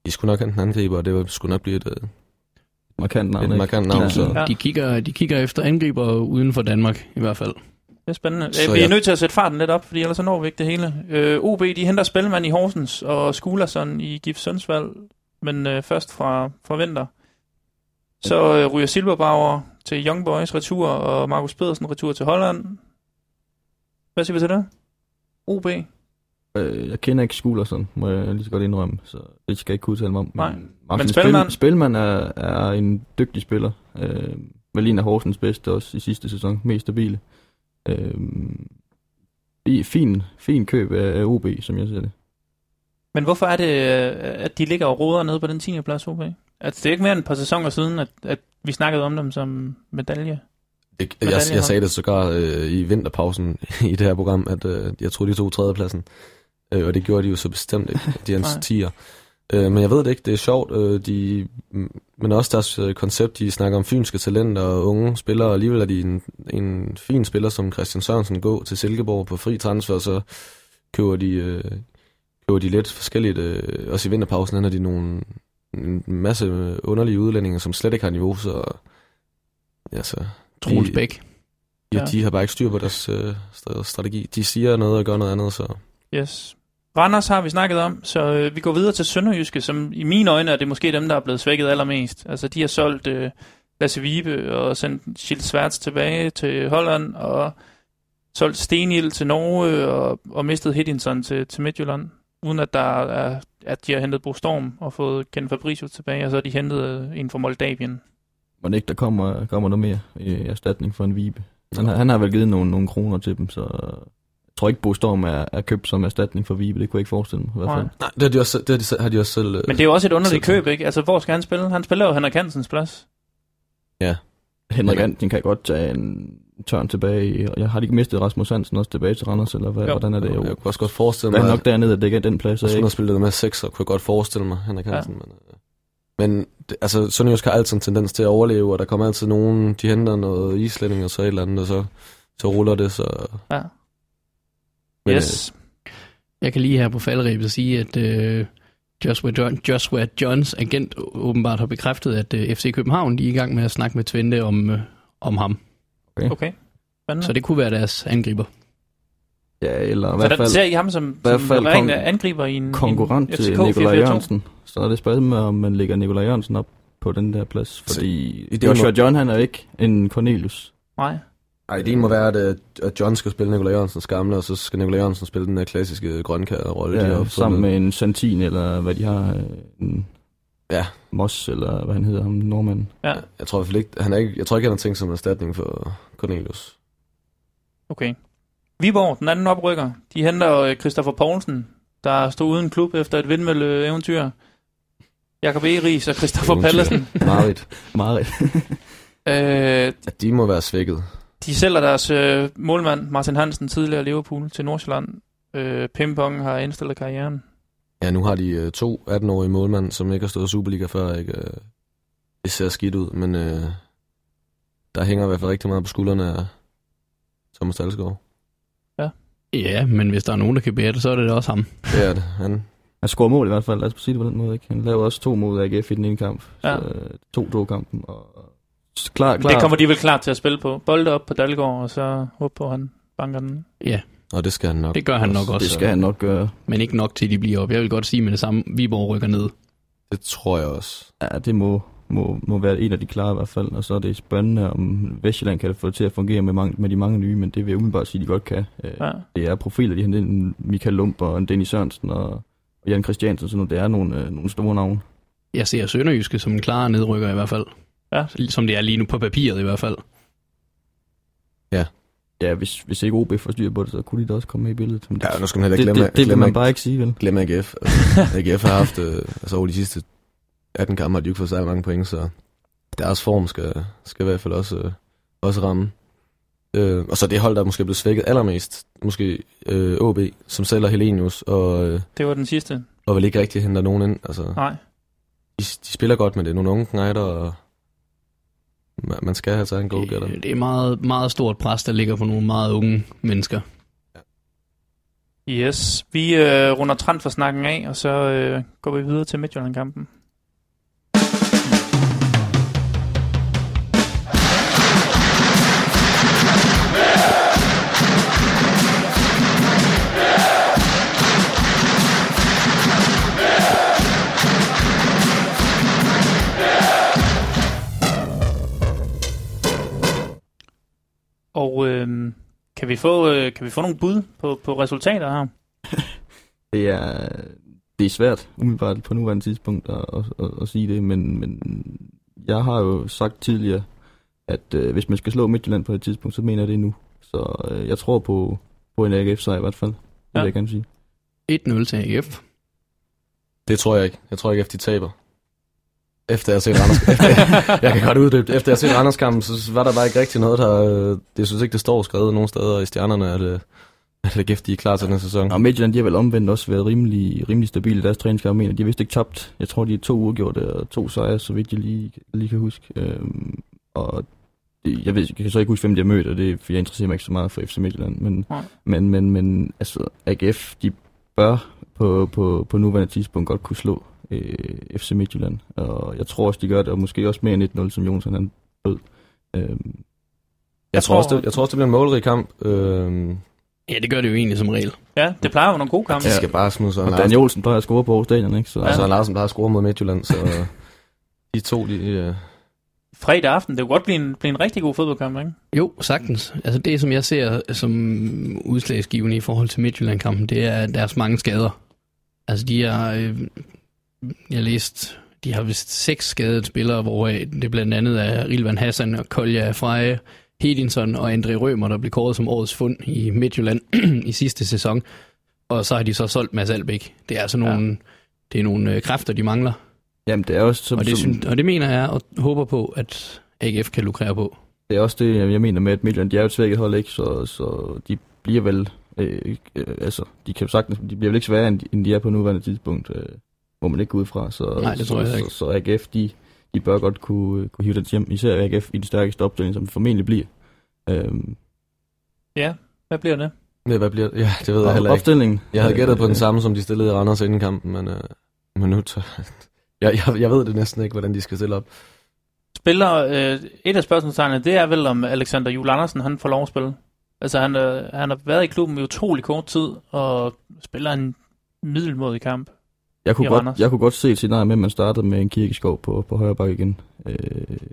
de skulle nok hente en angriber, og det skulle nok blive et, øh, Markant navn, et markant navn. De, Så. Ja. de, kigger, de kigger efter angriber uden for Danmark, i hvert fald. det er spændende. Så vi er nødt til at sætte farten lidt op, fordi ellers så når vi ikke det hele. Øh, OB, de henter Spelman i Horsens og Skulason i GIF Sundsvall, men øh, først fra, fra vinter. Så øh, ryger Silberbauer til Young Boys retur, og Markus Pedersen retur til Holland. Hvad siger vi til det? OB? Øh, jeg kender ikke Skulerson, må jeg lige så godt indrømme, så det skal jeg ikke udtale mig om. Nej. Martin Spelman? Spil, Spilman er, er en dygtig spiller. Øh, vel en af Horsens bedste også i sidste sæson. Mest stabile. Øh, i- fin, fin køb af, af OB, som jeg ser det. Men hvorfor er det, øh, at de ligger og roder nede på den 10. plads, OB? Altså, det er ikke mere end et par sæsoner siden, at, at vi snakkede om dem som medalje. Jeg, jeg, jeg sagde det sågar øh, i vinterpausen [laughs] i det her program, at øh, jeg troede, de tog tredjepladsen. Øh, og det gjorde de jo så bestemt ikke, de er en [laughs] tier. Øh, men jeg ved det ikke, det er sjovt. Øh, de, men også deres øh, koncept, de snakker om fynske talenter og unge spillere, og alligevel er de en, en fin spiller som Christian Sørensen gå til Silkeborg på fri transfer, så køber de, øh, køber de lidt forskelligt. Øh, også i vinterpausen henter de nogle, en masse underlige udlændinge, som slet ikke har niveau, så... Ja, så Troels Bæk. Ja, de har bare ikke styr på deres øh, stra- strategi. De siger noget og gør noget andet, så... Yes. Randers har vi snakket om, så øh, vi går videre til Sønderjyske, som i mine øjne er det måske dem, der er blevet svækket allermest. Altså, de har solgt øh, Lasse Vibe og sendt Schild Sværts tilbage til Holland, og solgt Stenild til Norge, og, og mistet Hiddinson til, til Midtjylland, uden at, der er, at de har hentet Bo Storm og fået Ken Fabricius tilbage, og så har de hentet øh, en fra Moldavien. Må ikke, der kommer, kommer noget mere i erstatning for en vibe. Han, har- han har vel givet nogle, nogle kroner til dem, så tror ikke, Bo Storm er, er købt som erstatning for Vibe. Det kunne jeg ikke forestille mig i hvert fald. Nej. Nej, det har de også, det har de, har de også selv... Men det er jo også et underligt Selv- køb, ikke? Altså, hvor skal han spille? Han spiller jo Henrik Hansens plads. Henrik Ja. Anten kan godt tage en tørn tilbage. Og jeg har ikke mistet Rasmus Hansen også tilbage til Randers, eller hvad, Jo. hvordan er det? Jeg Jo. kunne også godt forestille mig, er at nok dernede at dække den plads? hvis af, hun har ikke? spillet det med sekser, kunne jeg godt forestille mig, Henrik Ja. Hansen. Men, øh, men det, altså, Sønderjysk har altid en tendens til at overleve, og der kommer altid nogen, de henter noget islænding og så et eller andet, og så, så ruller det, så... Ja. Men, Yes. Jeg kan lige her på faldrebet sige, at øh, Joshua, John, Joshua Johns agent åbenbart har bekræftet, at øh, FC København de er i gang med at snakke med Twente om, øh, om ham. Okay. Spændende. Så det kunne være deres angriber. Ja, eller i Så hvert der fald ser I ham som, hvert som fald ren kon- angriber i en konkurrent en til Nikolaj 4-4-2? Jørgensen. Så er det spørgsmålet, om man lægger Nikolaj Jørgensen op på den der plads. Så Fordi ideen Joshua må- John, han er ikke en Cornelius. Nej. Ej, det må være, at, øh, at John skal spille Nikolaj Jørgensens gamle, og så skal Nikolaj Jørgensen spille den der klassiske grønkæde-rolle. de har Ja, opfundet. sammen med en Santin, eller hvad de har. øh, En Ja, Moss, eller hvad han hedder, ham nordmanden. Ja, jeg tror i ikke, han er ikke, jeg tror ikke, han har tænkt som en erstatning for Cornelius. okay. Viborg, den anden oprykker, de henter øh, Christoffer Poulsen, der stod uden klub efter et vindmølle-eventyr. Jakob Eris og Christoffer. Pallesen. Meget. [laughs] Meget Øh, de må være svækket. De sælger deres øh, målmand, Martin Hansen, tidligere Liverpool, til Nordsjælland. Øh, Pimpong har indstillet karrieren. Ja, nu har de øh, to 18-årige målmænd, som ikke har stået Superliga før. Ikke? Øh, Det ser skidt ud, men øh, der hænger i hvert fald rigtig meget på skuldrene af Thomas Dalsgaard. Ja, men hvis der er nogen, der kan bære det, så er det også ham. Det er det. Han, Han scorer mål i hvert fald, lad os sige det på den måde. Ikke? Han lavede også to mod AGF i den ene kamp. Ja. Så, øh, to to kampen. Og, klar, klar. Det kommer de vel klar til at spille på. Bolde op på Dalgaard, og så håbe på, at han banker den. Ja, og det skal han nok. det gør han nok også. det skal han nok gøre. Men ikke nok til, de bliver op. Jeg vil godt sige med det samme, Viborg rykker ned. Det tror jeg også. Ja, det må, må, må være en af de klare i hvert fald. Og så er det spændende, om Vestjylland kan få det til at fungere med, mange, med de mange nye, men det vil jeg umiddelbart sige, at de godt kan. Øh, Ja. Det er profiler, de henter ind, Michael Lump og en Dennis Sørensen og, og Jan Christiansen, så nu, det er nogle, øh, nogle store navne. Jeg ser Sønderjyske som en klar nedrykker i hvert fald. Ja. Som det er lige nu på papiret i hvert fald. Ja, hvis, hvis ikke OB får styr på det, så kunne de da også komme med i billedet. Men det, Ja, nu skal man heller det, ikke glemme, det, det vil glemme, man bare ikke sige, vel? glemme AGF. Altså, [laughs] AGF har haft, øh, altså over de sidste 18 kampe har de ikke fået særlig mange point, så deres form skal, skal i hvert fald også, øh, også ramme. Øh, og så det hold, der er måske blevet svækket allermest, måske øh, OB, som sælger Helenius, og, øh, Det var den sidste. og vel ikke rigtig henter nogen ind. Altså, Nej. de, de spiller godt, men det nogle unge knejder, og man, man skal have sig en goalgetter. Det, det er meget, meget stort pres, der ligger på nogle meget unge mennesker. Yes. Vi øh, runder transfersnakken af, og så øh, går vi videre til Midtjylland-kampen. Og øh, kan, vi få, øh, kan vi få nogle bud på, på resultater her? [laughs] Det er, det er svært, umiddelbart på nuværende tidspunkt, at, at, at, at sige det, men, men jeg har jo sagt tidligere, at øh, hvis man skal slå Midtjylland på et tidspunkt, så mener jeg det nu. Så øh, jeg tror på, på en AGF-sejr i hvert fald, det Ja. vil jeg gerne sige. 1-0 til AGF. Det tror jeg ikke. Jeg tror ikke, at de taber. Efter jeg set Randers, efter, jeg kan godt uddybe. Efter jeg set Randers kampen, så var der bare ikke rigtig noget, der... øh, Det synes ikke, det står skrevet nogen steder i stjernerne, at, øh, at AGF de er klar til den her sæson. Og Midtjylland, de har vel omvendt også været rimelig, rimelig stabile i deres træningskamp. mener, De har vist ikke tabt. Jeg tror, de er to uafgjorte og to sejre, så vidt jeg lige, lige kan huske. Øhm, og det, jeg, ved, jeg kan så ikke huske, hvem de har mødt, og det for jeg interesserer mig ikke så meget for FC Midtjylland. Men, Nej. men, men, men altså, AGF, de bør på, på, på nuværende tidspunkt godt kunne slå øh, FC Midtjylland. Og jeg tror også, de gør det, og måske også mere end 1-0, som Jonsson han bød. Øhm, Jeg tror, også, det, jeg tror også, det bliver en målrig kamp. Øhm, Ja, det gør det jo egentlig som regel. Ja, det plejer jo nogle gode kampe. de skal bare smide sig. og Dan Olsen plejer at score på Aarhus Stadion, ikke? Så, Og så Larsen bare score mod Midtjylland, så de to, de... Øh, Fredag aften, det kunne godt blive en, blive en rigtig god fodboldkamp, ikke? Jo, sagtens. Altså det, som jeg ser som udslagsgivende i forhold til Midtjylland-kampen, det er deres mange skader. Altså de har, øh, jeg har læst, de har vist seks skadede spillere, hvor det blandt andet er Rilvan Hassan og Kolja Freje, Hedinson og André Rømer, der blev kåret som årets fund i Midtjylland [clears throat] i sidste sæson. Og så har de så solgt Mads Albæk. Det er altså nogle, ja. det er nogle øh, kræfter, de mangler. Jamen, det er også... Som, Og det, som, og det mener jeg og håber på, at, AGF kan lukrere på. Det er også det, jeg mener med, at Midtjylland, de er jo et svækket hold, ikke? Så, så de bliver vel, øh, øh, altså, de kan jo sagtens, de bliver vel ikke sværere, end de, end de er på nuværende tidspunkt, øh, hvor man ikke går ud fra. Så, Nej, det så, tror jeg ikke. Så, så AGF, de, de bør godt kunne, kunne hive den hjem, især AGF i den stærkeste opstilling, som det formentlig bliver. Øhm, Ja, hvad bliver det? Ja, hvad bliver det? Ja, det ved jeg heller ikke. opstillingen. Jeg havde gættet på den samme, som de stillede i Randers inden kampen, men, øh, men nu. Jeg, jeg, jeg ved det næsten ikke, hvordan de skal stille op. Spiller, øh, et af spørgsmålstegnene, det er vel om Alexander Jule Andersen, han får lov at spille. Altså han, øh, han har været i klubben i utrolig kort tid, og spiller en middelmodig kamp. Jeg kunne, godt, jeg kunne godt se et scenarie med, at man startede med en kirkeskov på, på højre bakke igen. Øh,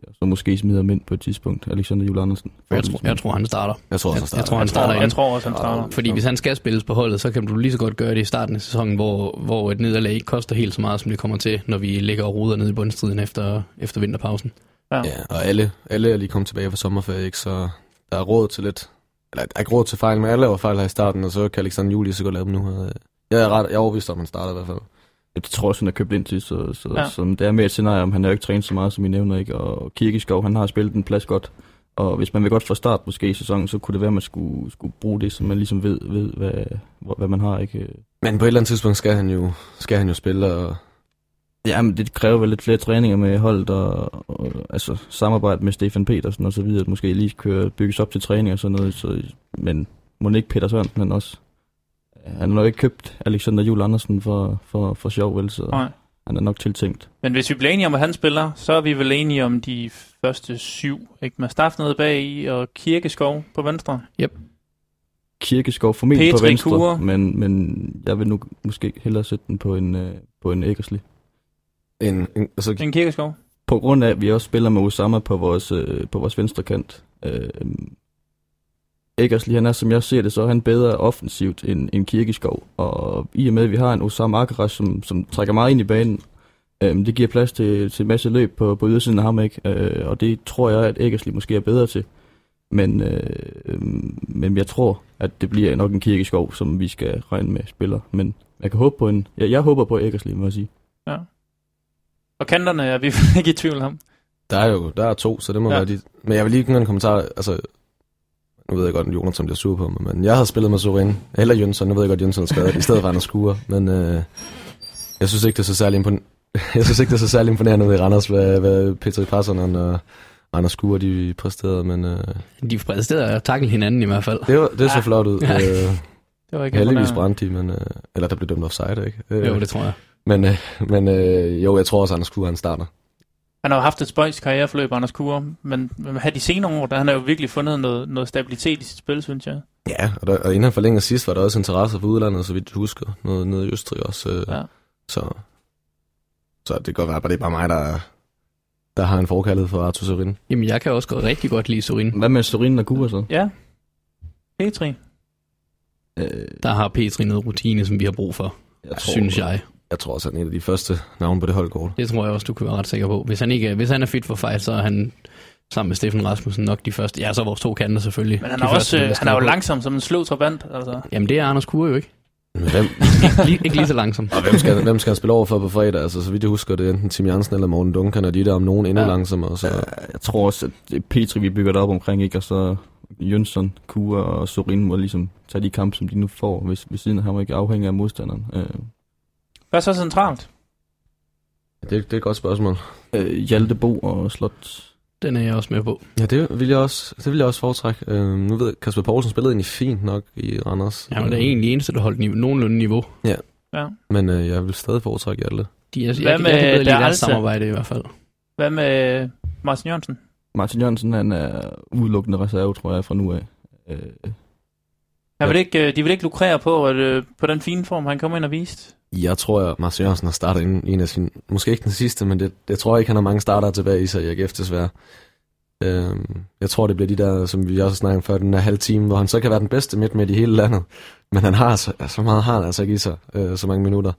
og så måske smider ham ind på et tidspunkt, Alexander Jule Andersen. Jeg tror, jeg tror han starter. Jeg tror også, Jeg- han jeg starter. tror, han starter jeg tror også, han starter. Fordi hvis han skal spilles på holdet, så kan du lige så godt gøre det i starten af sæsonen, hvor, hvor et nederlag ikke koster helt så meget, som det kommer til, når vi ligger og ruder ned i bundstriden efter, efter vinterpausen. Ja, og alle, alle er lige kommet tilbage fra sommerferie, ikke? så der er råd til lidt... Eller der er ikke råd til fejl, men alle laver fejl her i starten, og så kan Alexander Julius så godt lave dem nu. her. Jeg er, ret, jeg er overbevist om, at han starter i hvert fald. Jeg tror også, han er købt ind til, så, så, Ja. så det er med et scenarie, om han er jo ikke trænet så meget, som I nævner, ikke? Og Kirkeskov, han har spillet en plads godt. Og hvis man vil godt fra start måske i sæsonen, så kunne det være, at man skulle, skulle bruge det, så man ligesom ved, ved hvad, hvad man har, ikke? Men på et eller andet tidspunkt skal han jo, skal han jo spille, og Ja, men det kræver vel lidt flere træninger med holdet, og, og altså samarbejde med Stefan Petersen og så videre, at måske lige køre, bygges op til træning og sådan noget, så, men må ikke Peter Sørensen han også? Han har nok ikke købt Alexander Jul Andersen for, for, for sjov, vel, så Nej. han er nok tiltænkt. Men hvis vi bliver enige om, at han spiller, så er vi vel enige om de første syv. Ikke? Med Staff nede bag i, og Kirkeskov på venstre. Kirkeskov formentlig på Petri venstre, Kure. men, men jeg vil nu måske hellere sætte den på en, øh, på en Eggersli. en, en, altså, En Kirkeskov. På grund af, at vi også spiller med Osama på vores, øh, på vores venstre kant. Øh, Eggersli, han er, som jeg ser det, så er han bedre offensivt end, end Kirkeskov. Og i og med, at vi har en Osama Akaras, som, som trækker meget ind i banen, øh, det giver plads til, til en masse løb på, på ydersiden af ham, ikke? Øh, og det tror jeg, at Eggersli måske er bedre til. Men, øh, øh, men jeg tror, at det bliver nok en Kirkeskov, som vi skal regne med spiller. Men jeg kan håbe på en... Jeg, jeg håber på Eggersli, må jeg sige. Og kanterne er vi [laughs] ikke i tvivl om. der er jo der er to, så det må Ja. ja. være de... Men jeg vil lige give en kommentar, altså... Nu ved jeg godt, at Jonathan bliver sur på mig, men jeg havde spillet med Sorin, eller Jønsson, nu ved jeg godt, at Jønsson er skadet, i stedet for Anders Skure, men øh, jeg synes ikke, det er så særlig imponerende. [laughs] jeg synes ikke, det er så særlig imponerende i Randers, hvad, hvad Petri Passernen og Anders Skure, de præsterede, men øh, De præsterer at takle hinanden i hvert fald. det, var, det så Ja. flot ud. [laughs] Ja. Øh, Det var ikke heldigvis brændte de, men, øh, eller der blev dømt offside, ikke? Øh, Jo, det tror jeg. Men, øh, men øh, jo, jeg tror også, at Anders Skure, han starter. Han har jo haft et spøjs karriereforløb, Anders Kure, men, men her de senere år, der han har jo virkelig fundet noget, noget stabilitet i sit spil, synes jeg. Ja, og, der, og inden han forlængede sidst, var der også interesse for udlandet, så vidt jeg husker. Noget nede i Østrig også. Øh, Ja. Så, så det kan godt være, at det er bare mig, der, der har en forkaldet for Arthur Sorin. Jamen, jeg kan også godt rigtig godt lide Sorin. Hvad med Sorin og Kure så? Ja. Petri. Øh, Der har Petri noget rutine, som vi har brug for, jeg synes jeg. Jeg tror også, han er en af de første navne på det holdkort. Det tror jeg også, du kan være ret sikker på. Hvis han, ikke, er- hvis han er fit for fight, så er han sammen med Steffen Rasmussen nok de første. Ja, så vores to kanter selvfølgelig. Men han er, også, første, øh, han er jo på. langsom som en slå trabant. Altså. Jamen, det er Anders Kure jo ikke. Men hvem, [laughs] Ikke, lige, ikke lige så langsom. og hvem skal, hvem skal han spille over for på fredag? Altså, så vidt jeg husker, det er enten Tim Jansen eller Morten Duncan, og de er der om nogen endnu Ja. langsommere. Så, jeg tror også, at det er Petri, vi bygger det op omkring, ikke? Og så Jønsson, Kure og Sorin må ligesom tage de kampe, som de nu får, hvis, hvis siden af ham ikke afhænger af modstanderen. Øh, Hvad er så centralt? det, det er et godt spørgsmål. øh, Hjalte Bo og Slot. Den er jeg også med på. Ja, det vil jeg også, det vil jeg også foretrække. Øh, nu ved jeg, Kasper Poulsen spillede egentlig fint nok i Randers. Han var da egentlig eneste, der holdt niveau, nogenlunde niveau. Ja. Men øh, jeg vil stadig foretrække Hjalte. De er, jeg, Hvad jeg, med jeg bedre lide Der deres samarbejde i hvert fald. Hvad med Martin Jørgensen? Martin Jørgensen, han er udelukkende reserve, tror jeg, fra nu af. Øh, Jeg vil ikke, øh, de vil ikke lukrere på, at, øh, på den fine form, han kommer ind og vist. Jeg tror, at Mars Jørgensen har startet en, en af sine... Måske ikke den sidste, men det, jeg tror ikke, han har mange starter tilbage i sig i AGF, desværre. Øhm, jeg tror, det bliver de der, som vi også snakkede om før, den der halv time, hvor han så kan være den bedste midt med i hele landet. Men han har så, så meget har han altså ikke i sig, øh, så mange minutter.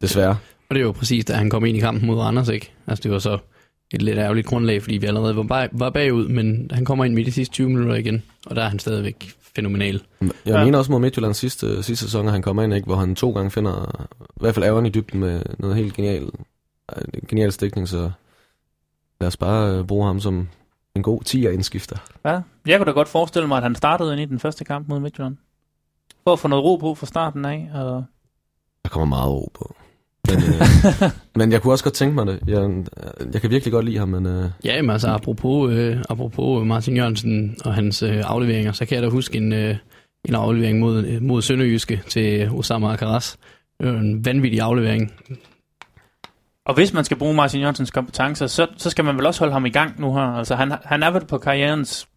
Desværre. Og det er jo præcis, da han kom ind i kampen mod Anders, ikke? Altså, det var så et lidt ærgerligt grundlag, fordi vi allerede var, bag, var bagud, men han kommer ind midt i de sidste 20 minutter igen, og der er han stadigvæk fænomenal. Jeg Ja. mener også mod Midtjylland sidste, sidste sæson, at han kommer ind, ikke, hvor han to gange finder, i hvert fald ærgen i dybden med noget helt genial, en genial stikning, så lad os bare øh, bruge ham som, en god 10'er indskifter. Ja, jeg kunne da godt forestille mig, at han startede ind i den første kamp mod Midtjylland. For at få noget ro på fra starten af. Og... Der kommer meget ro på. Men, øh, [laughs] men jeg kunne også godt tænke mig det. Jeg, jeg kan virkelig godt lide ham, men... Øh, Ja, men altså apropos, øh, apropos Martin Jørgensen og hans øh, afleveringer, så kan jeg da huske en, øh, en aflevering mod, øh, mod Sønderjyske til Osama Akaras. Det var en vanvittig aflevering. og hvis man skal bruge Martin Jørgensens kompetencer, så, så skal man vel også holde ham i gang nu her. Altså, han, han er vel på karrierens...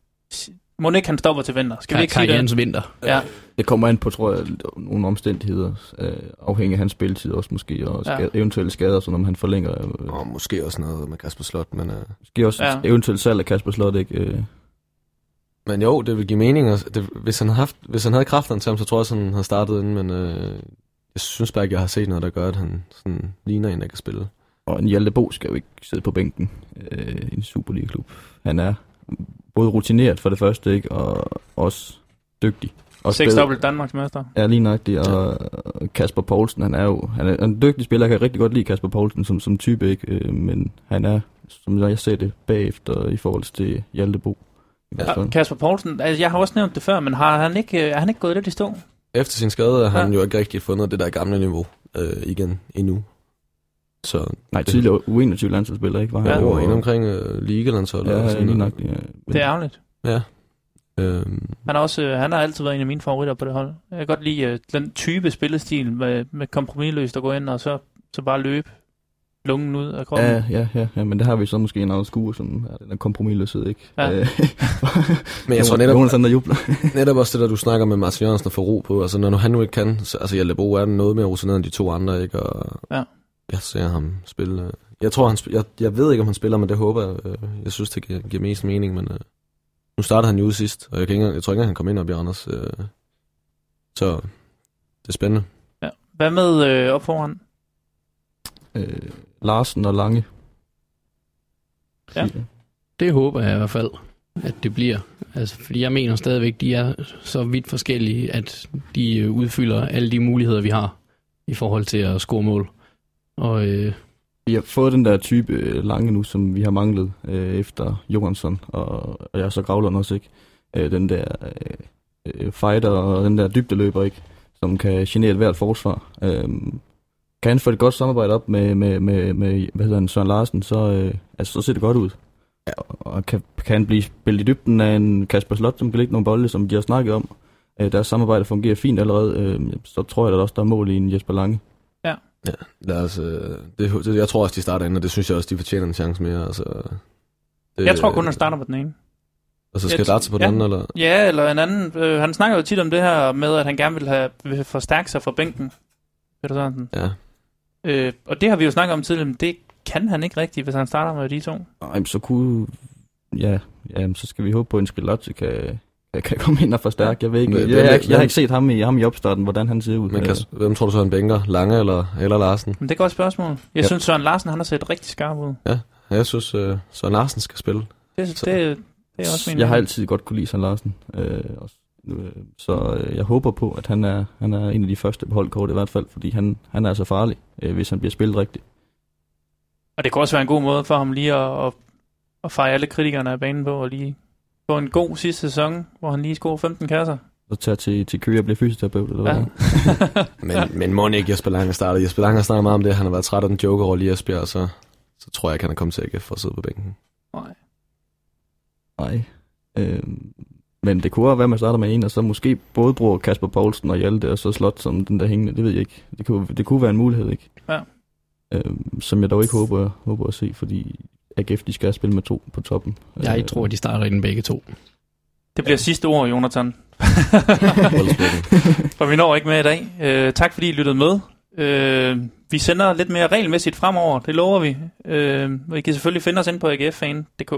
Må ikke han stopper til vinter? Skal vi ikke sige det? karrierens vinter. Ja, Det kommer an på, tror jeg, nogle omstændigheder, øh, afhængig af hans spilletid også måske, og Ja. skade, eventuelle skader, så når han forlænger. Øh, og måske også noget med Kasper Slot, men... Øh, måske også Ja. ja. eventuelt salg af Kasper Slot, ikke? Øh, men jo, det vil give mening. og Det, hvis, han havde haft, hvis han havde kræfterne til ham, så tror jeg, at han havde startet inden, men... Øh, jeg synes bare ikke, jeg har set noget, der gør, at han sådan ligner en, der kan spille. og en Hjalte Bo skal jo ikke sidde på bænken øh, i en Superliga-klub. Han er både rutineret for det første, ikke? Og også dygtig. Også seks bedre- dobbelt Danmarks mester. Ja, lige nøjagtigt. Og og Kasper Poulsen, han er jo han er en dygtig spiller. Jeg kan rigtig godt lide Kasper Poulsen som, som type, ikke? Øh, men han er, som jeg ser det, bagefter i forhold til Hjalte Bo. I hvert fald. Ja, Kasper Poulsen, altså jeg har også nævnt det før, men har han ikke, øh, er han ikke gået lidt i stå? Efter sin skade har Ja. han jo ikke rigtig fundet det der gamle niveau øh, igen endnu. Så Nej, tidligere U21-landsholdsspiller, ikke? Var han Ja. ja, jo, over ind omkring øh, ligalandsholdet. og Ja, sådan lige nok. Ja. Det er ærgerligt. Ja. Øhm, Han, er også, øh, han har altid været en af mine favoritter på det hold. Jeg kan godt lide øh, den type spillestil med, med kompromisløst at gå ind og så, så bare løbe lungen ud af kroppen. ja, ja, ja, ja, men der har vi så måske en anden skue, som er den der kompromisløshed, ikke? Ja. Øh, [laughs] men jeg tror netop, Jonas, han der jubler. [laughs] netop også det, der du snakker med Martin Jørgensen at få ro på. Altså, når nu han nu ikke kan, så, altså Hjalte Bo er noget mere rutineret end de to andre, ikke? Og Ja. Jeg ser ham spille. øh, Jeg tror, han sp- jeg, jeg ved ikke, om han spiller, men det håber jeg. øh, Jeg synes, det giver, giver mest mening, men øh, nu starter han jo ude sidst, og jeg, kan ikke, jeg tror ikke han kom ind op i Anders. Øh, så det er spændende. Ja. Hvad med øh, op foran? Øh, Larsen og Lange. Ja. Det håber jeg i hvert fald, at det bliver. Altså, fordi jeg mener stadigvæk, de er så vidt forskellige, at de øh, udfylder alle de muligheder, vi har i forhold til at score mål. Og øh, Vi har fået den der type øh, lange nu, som vi har manglet øh, efter Johansson, og, og jeg så gravler også, ikke? Øh, den der øh, øh, fighter og den der dybdeløber, ikke? Som kan genere et hvert forsvar. Øh, kan han få et godt samarbejde op med, med, med, med hvad hedder han, Søren Larsen, så, øh, altså, så ser det godt ud. Ja, og kan, kan han blive spillet i dybden af en Kasper Slot, som kan lægge nogle bolde, som de har snakket om. Øh, deres samarbejde fungerer fint allerede, øh, så tror jeg da også, der er mål i en Jesper Lange. Ja, lad os, øh, det, det, jeg tror også, de starter ind, og det synes jeg også, de fortjener en chance mere. Altså, det, Jeg tror kun, han starter på den ene. Og så skal Jeg- Datse på den ja. anden, eller? Ja, eller en anden. Øh, han snakker jo tit om det her med, at han gerne vil have vil forstærke sig fra bænken. Peter Sørensen. Ja. Øh, og det har vi jo snakket om tidligere, men det kan han ikke rigtigt, hvis han starter med de to. Ej, men så kunne... Ja, ja så skal vi håbe på, at en Skilotze kan, kan, kan komme ind og forstærke. Jeg ved ikke, Men- jeg, jeg, jeg, jeg har ikke set ham i, ham i opstarten, hvordan han ser ud. Men kan, hvem tror du så, han bænker? Lange eller, eller Larsen? Men det er et godt spørgsmål. Jeg Ja. synes, Søren Larsen han har set rigtig skarp ud. Ja, jeg synes, øh, Søren Larsen skal spille. Det, Så- det, det er også min jeg har altid godt kunne lide Søren Larsen. Øh, også. Øh, Så øh, jeg håber på, at han er, han er en af de første på holdkortet i hvert fald, fordi han, han er så farlig, øh, hvis han bliver spillet rigtigt. Og det kunne også være en god måde for ham lige at, at, at fejre alle kritikerne af banen på, og lige få en god sidste sæson, hvor han lige scorer 15 kasser. Så tager til, til Køge og bliver fysioterapeut, eller Ja. hvad? [laughs] Men, men må ikke Jesper Lange starter? Jesper Lange har snakket meget om det. Han har været træt af den joker over lige Esbjerg, så, så tror jeg ikke, han er kommet til AGF for at sidde på bænken. Nej. Nej. Øh, men det kunne være, at man starter med en, og så måske både bruger Kasper Poulsen og Hjalte, og så Slot som den der hængende. Det ved jeg ikke. Det kunne, det kunne være en mulighed, ikke? Ja. Øh, som jeg dog ikke håber, håber at se, fordi AGF de skal spille med to på toppen. jeg Øh, tror, de starter i den begge to. Det bliver sidste ord, Jonathan. [laughs] For vi når ikke med i dag. Øh, tak fordi I lyttede med. Øh, vi sender lidt mere regelmæssigt fremover, det lover vi. Øh, og I kan selvfølgelig finde os ind på agffan.dk.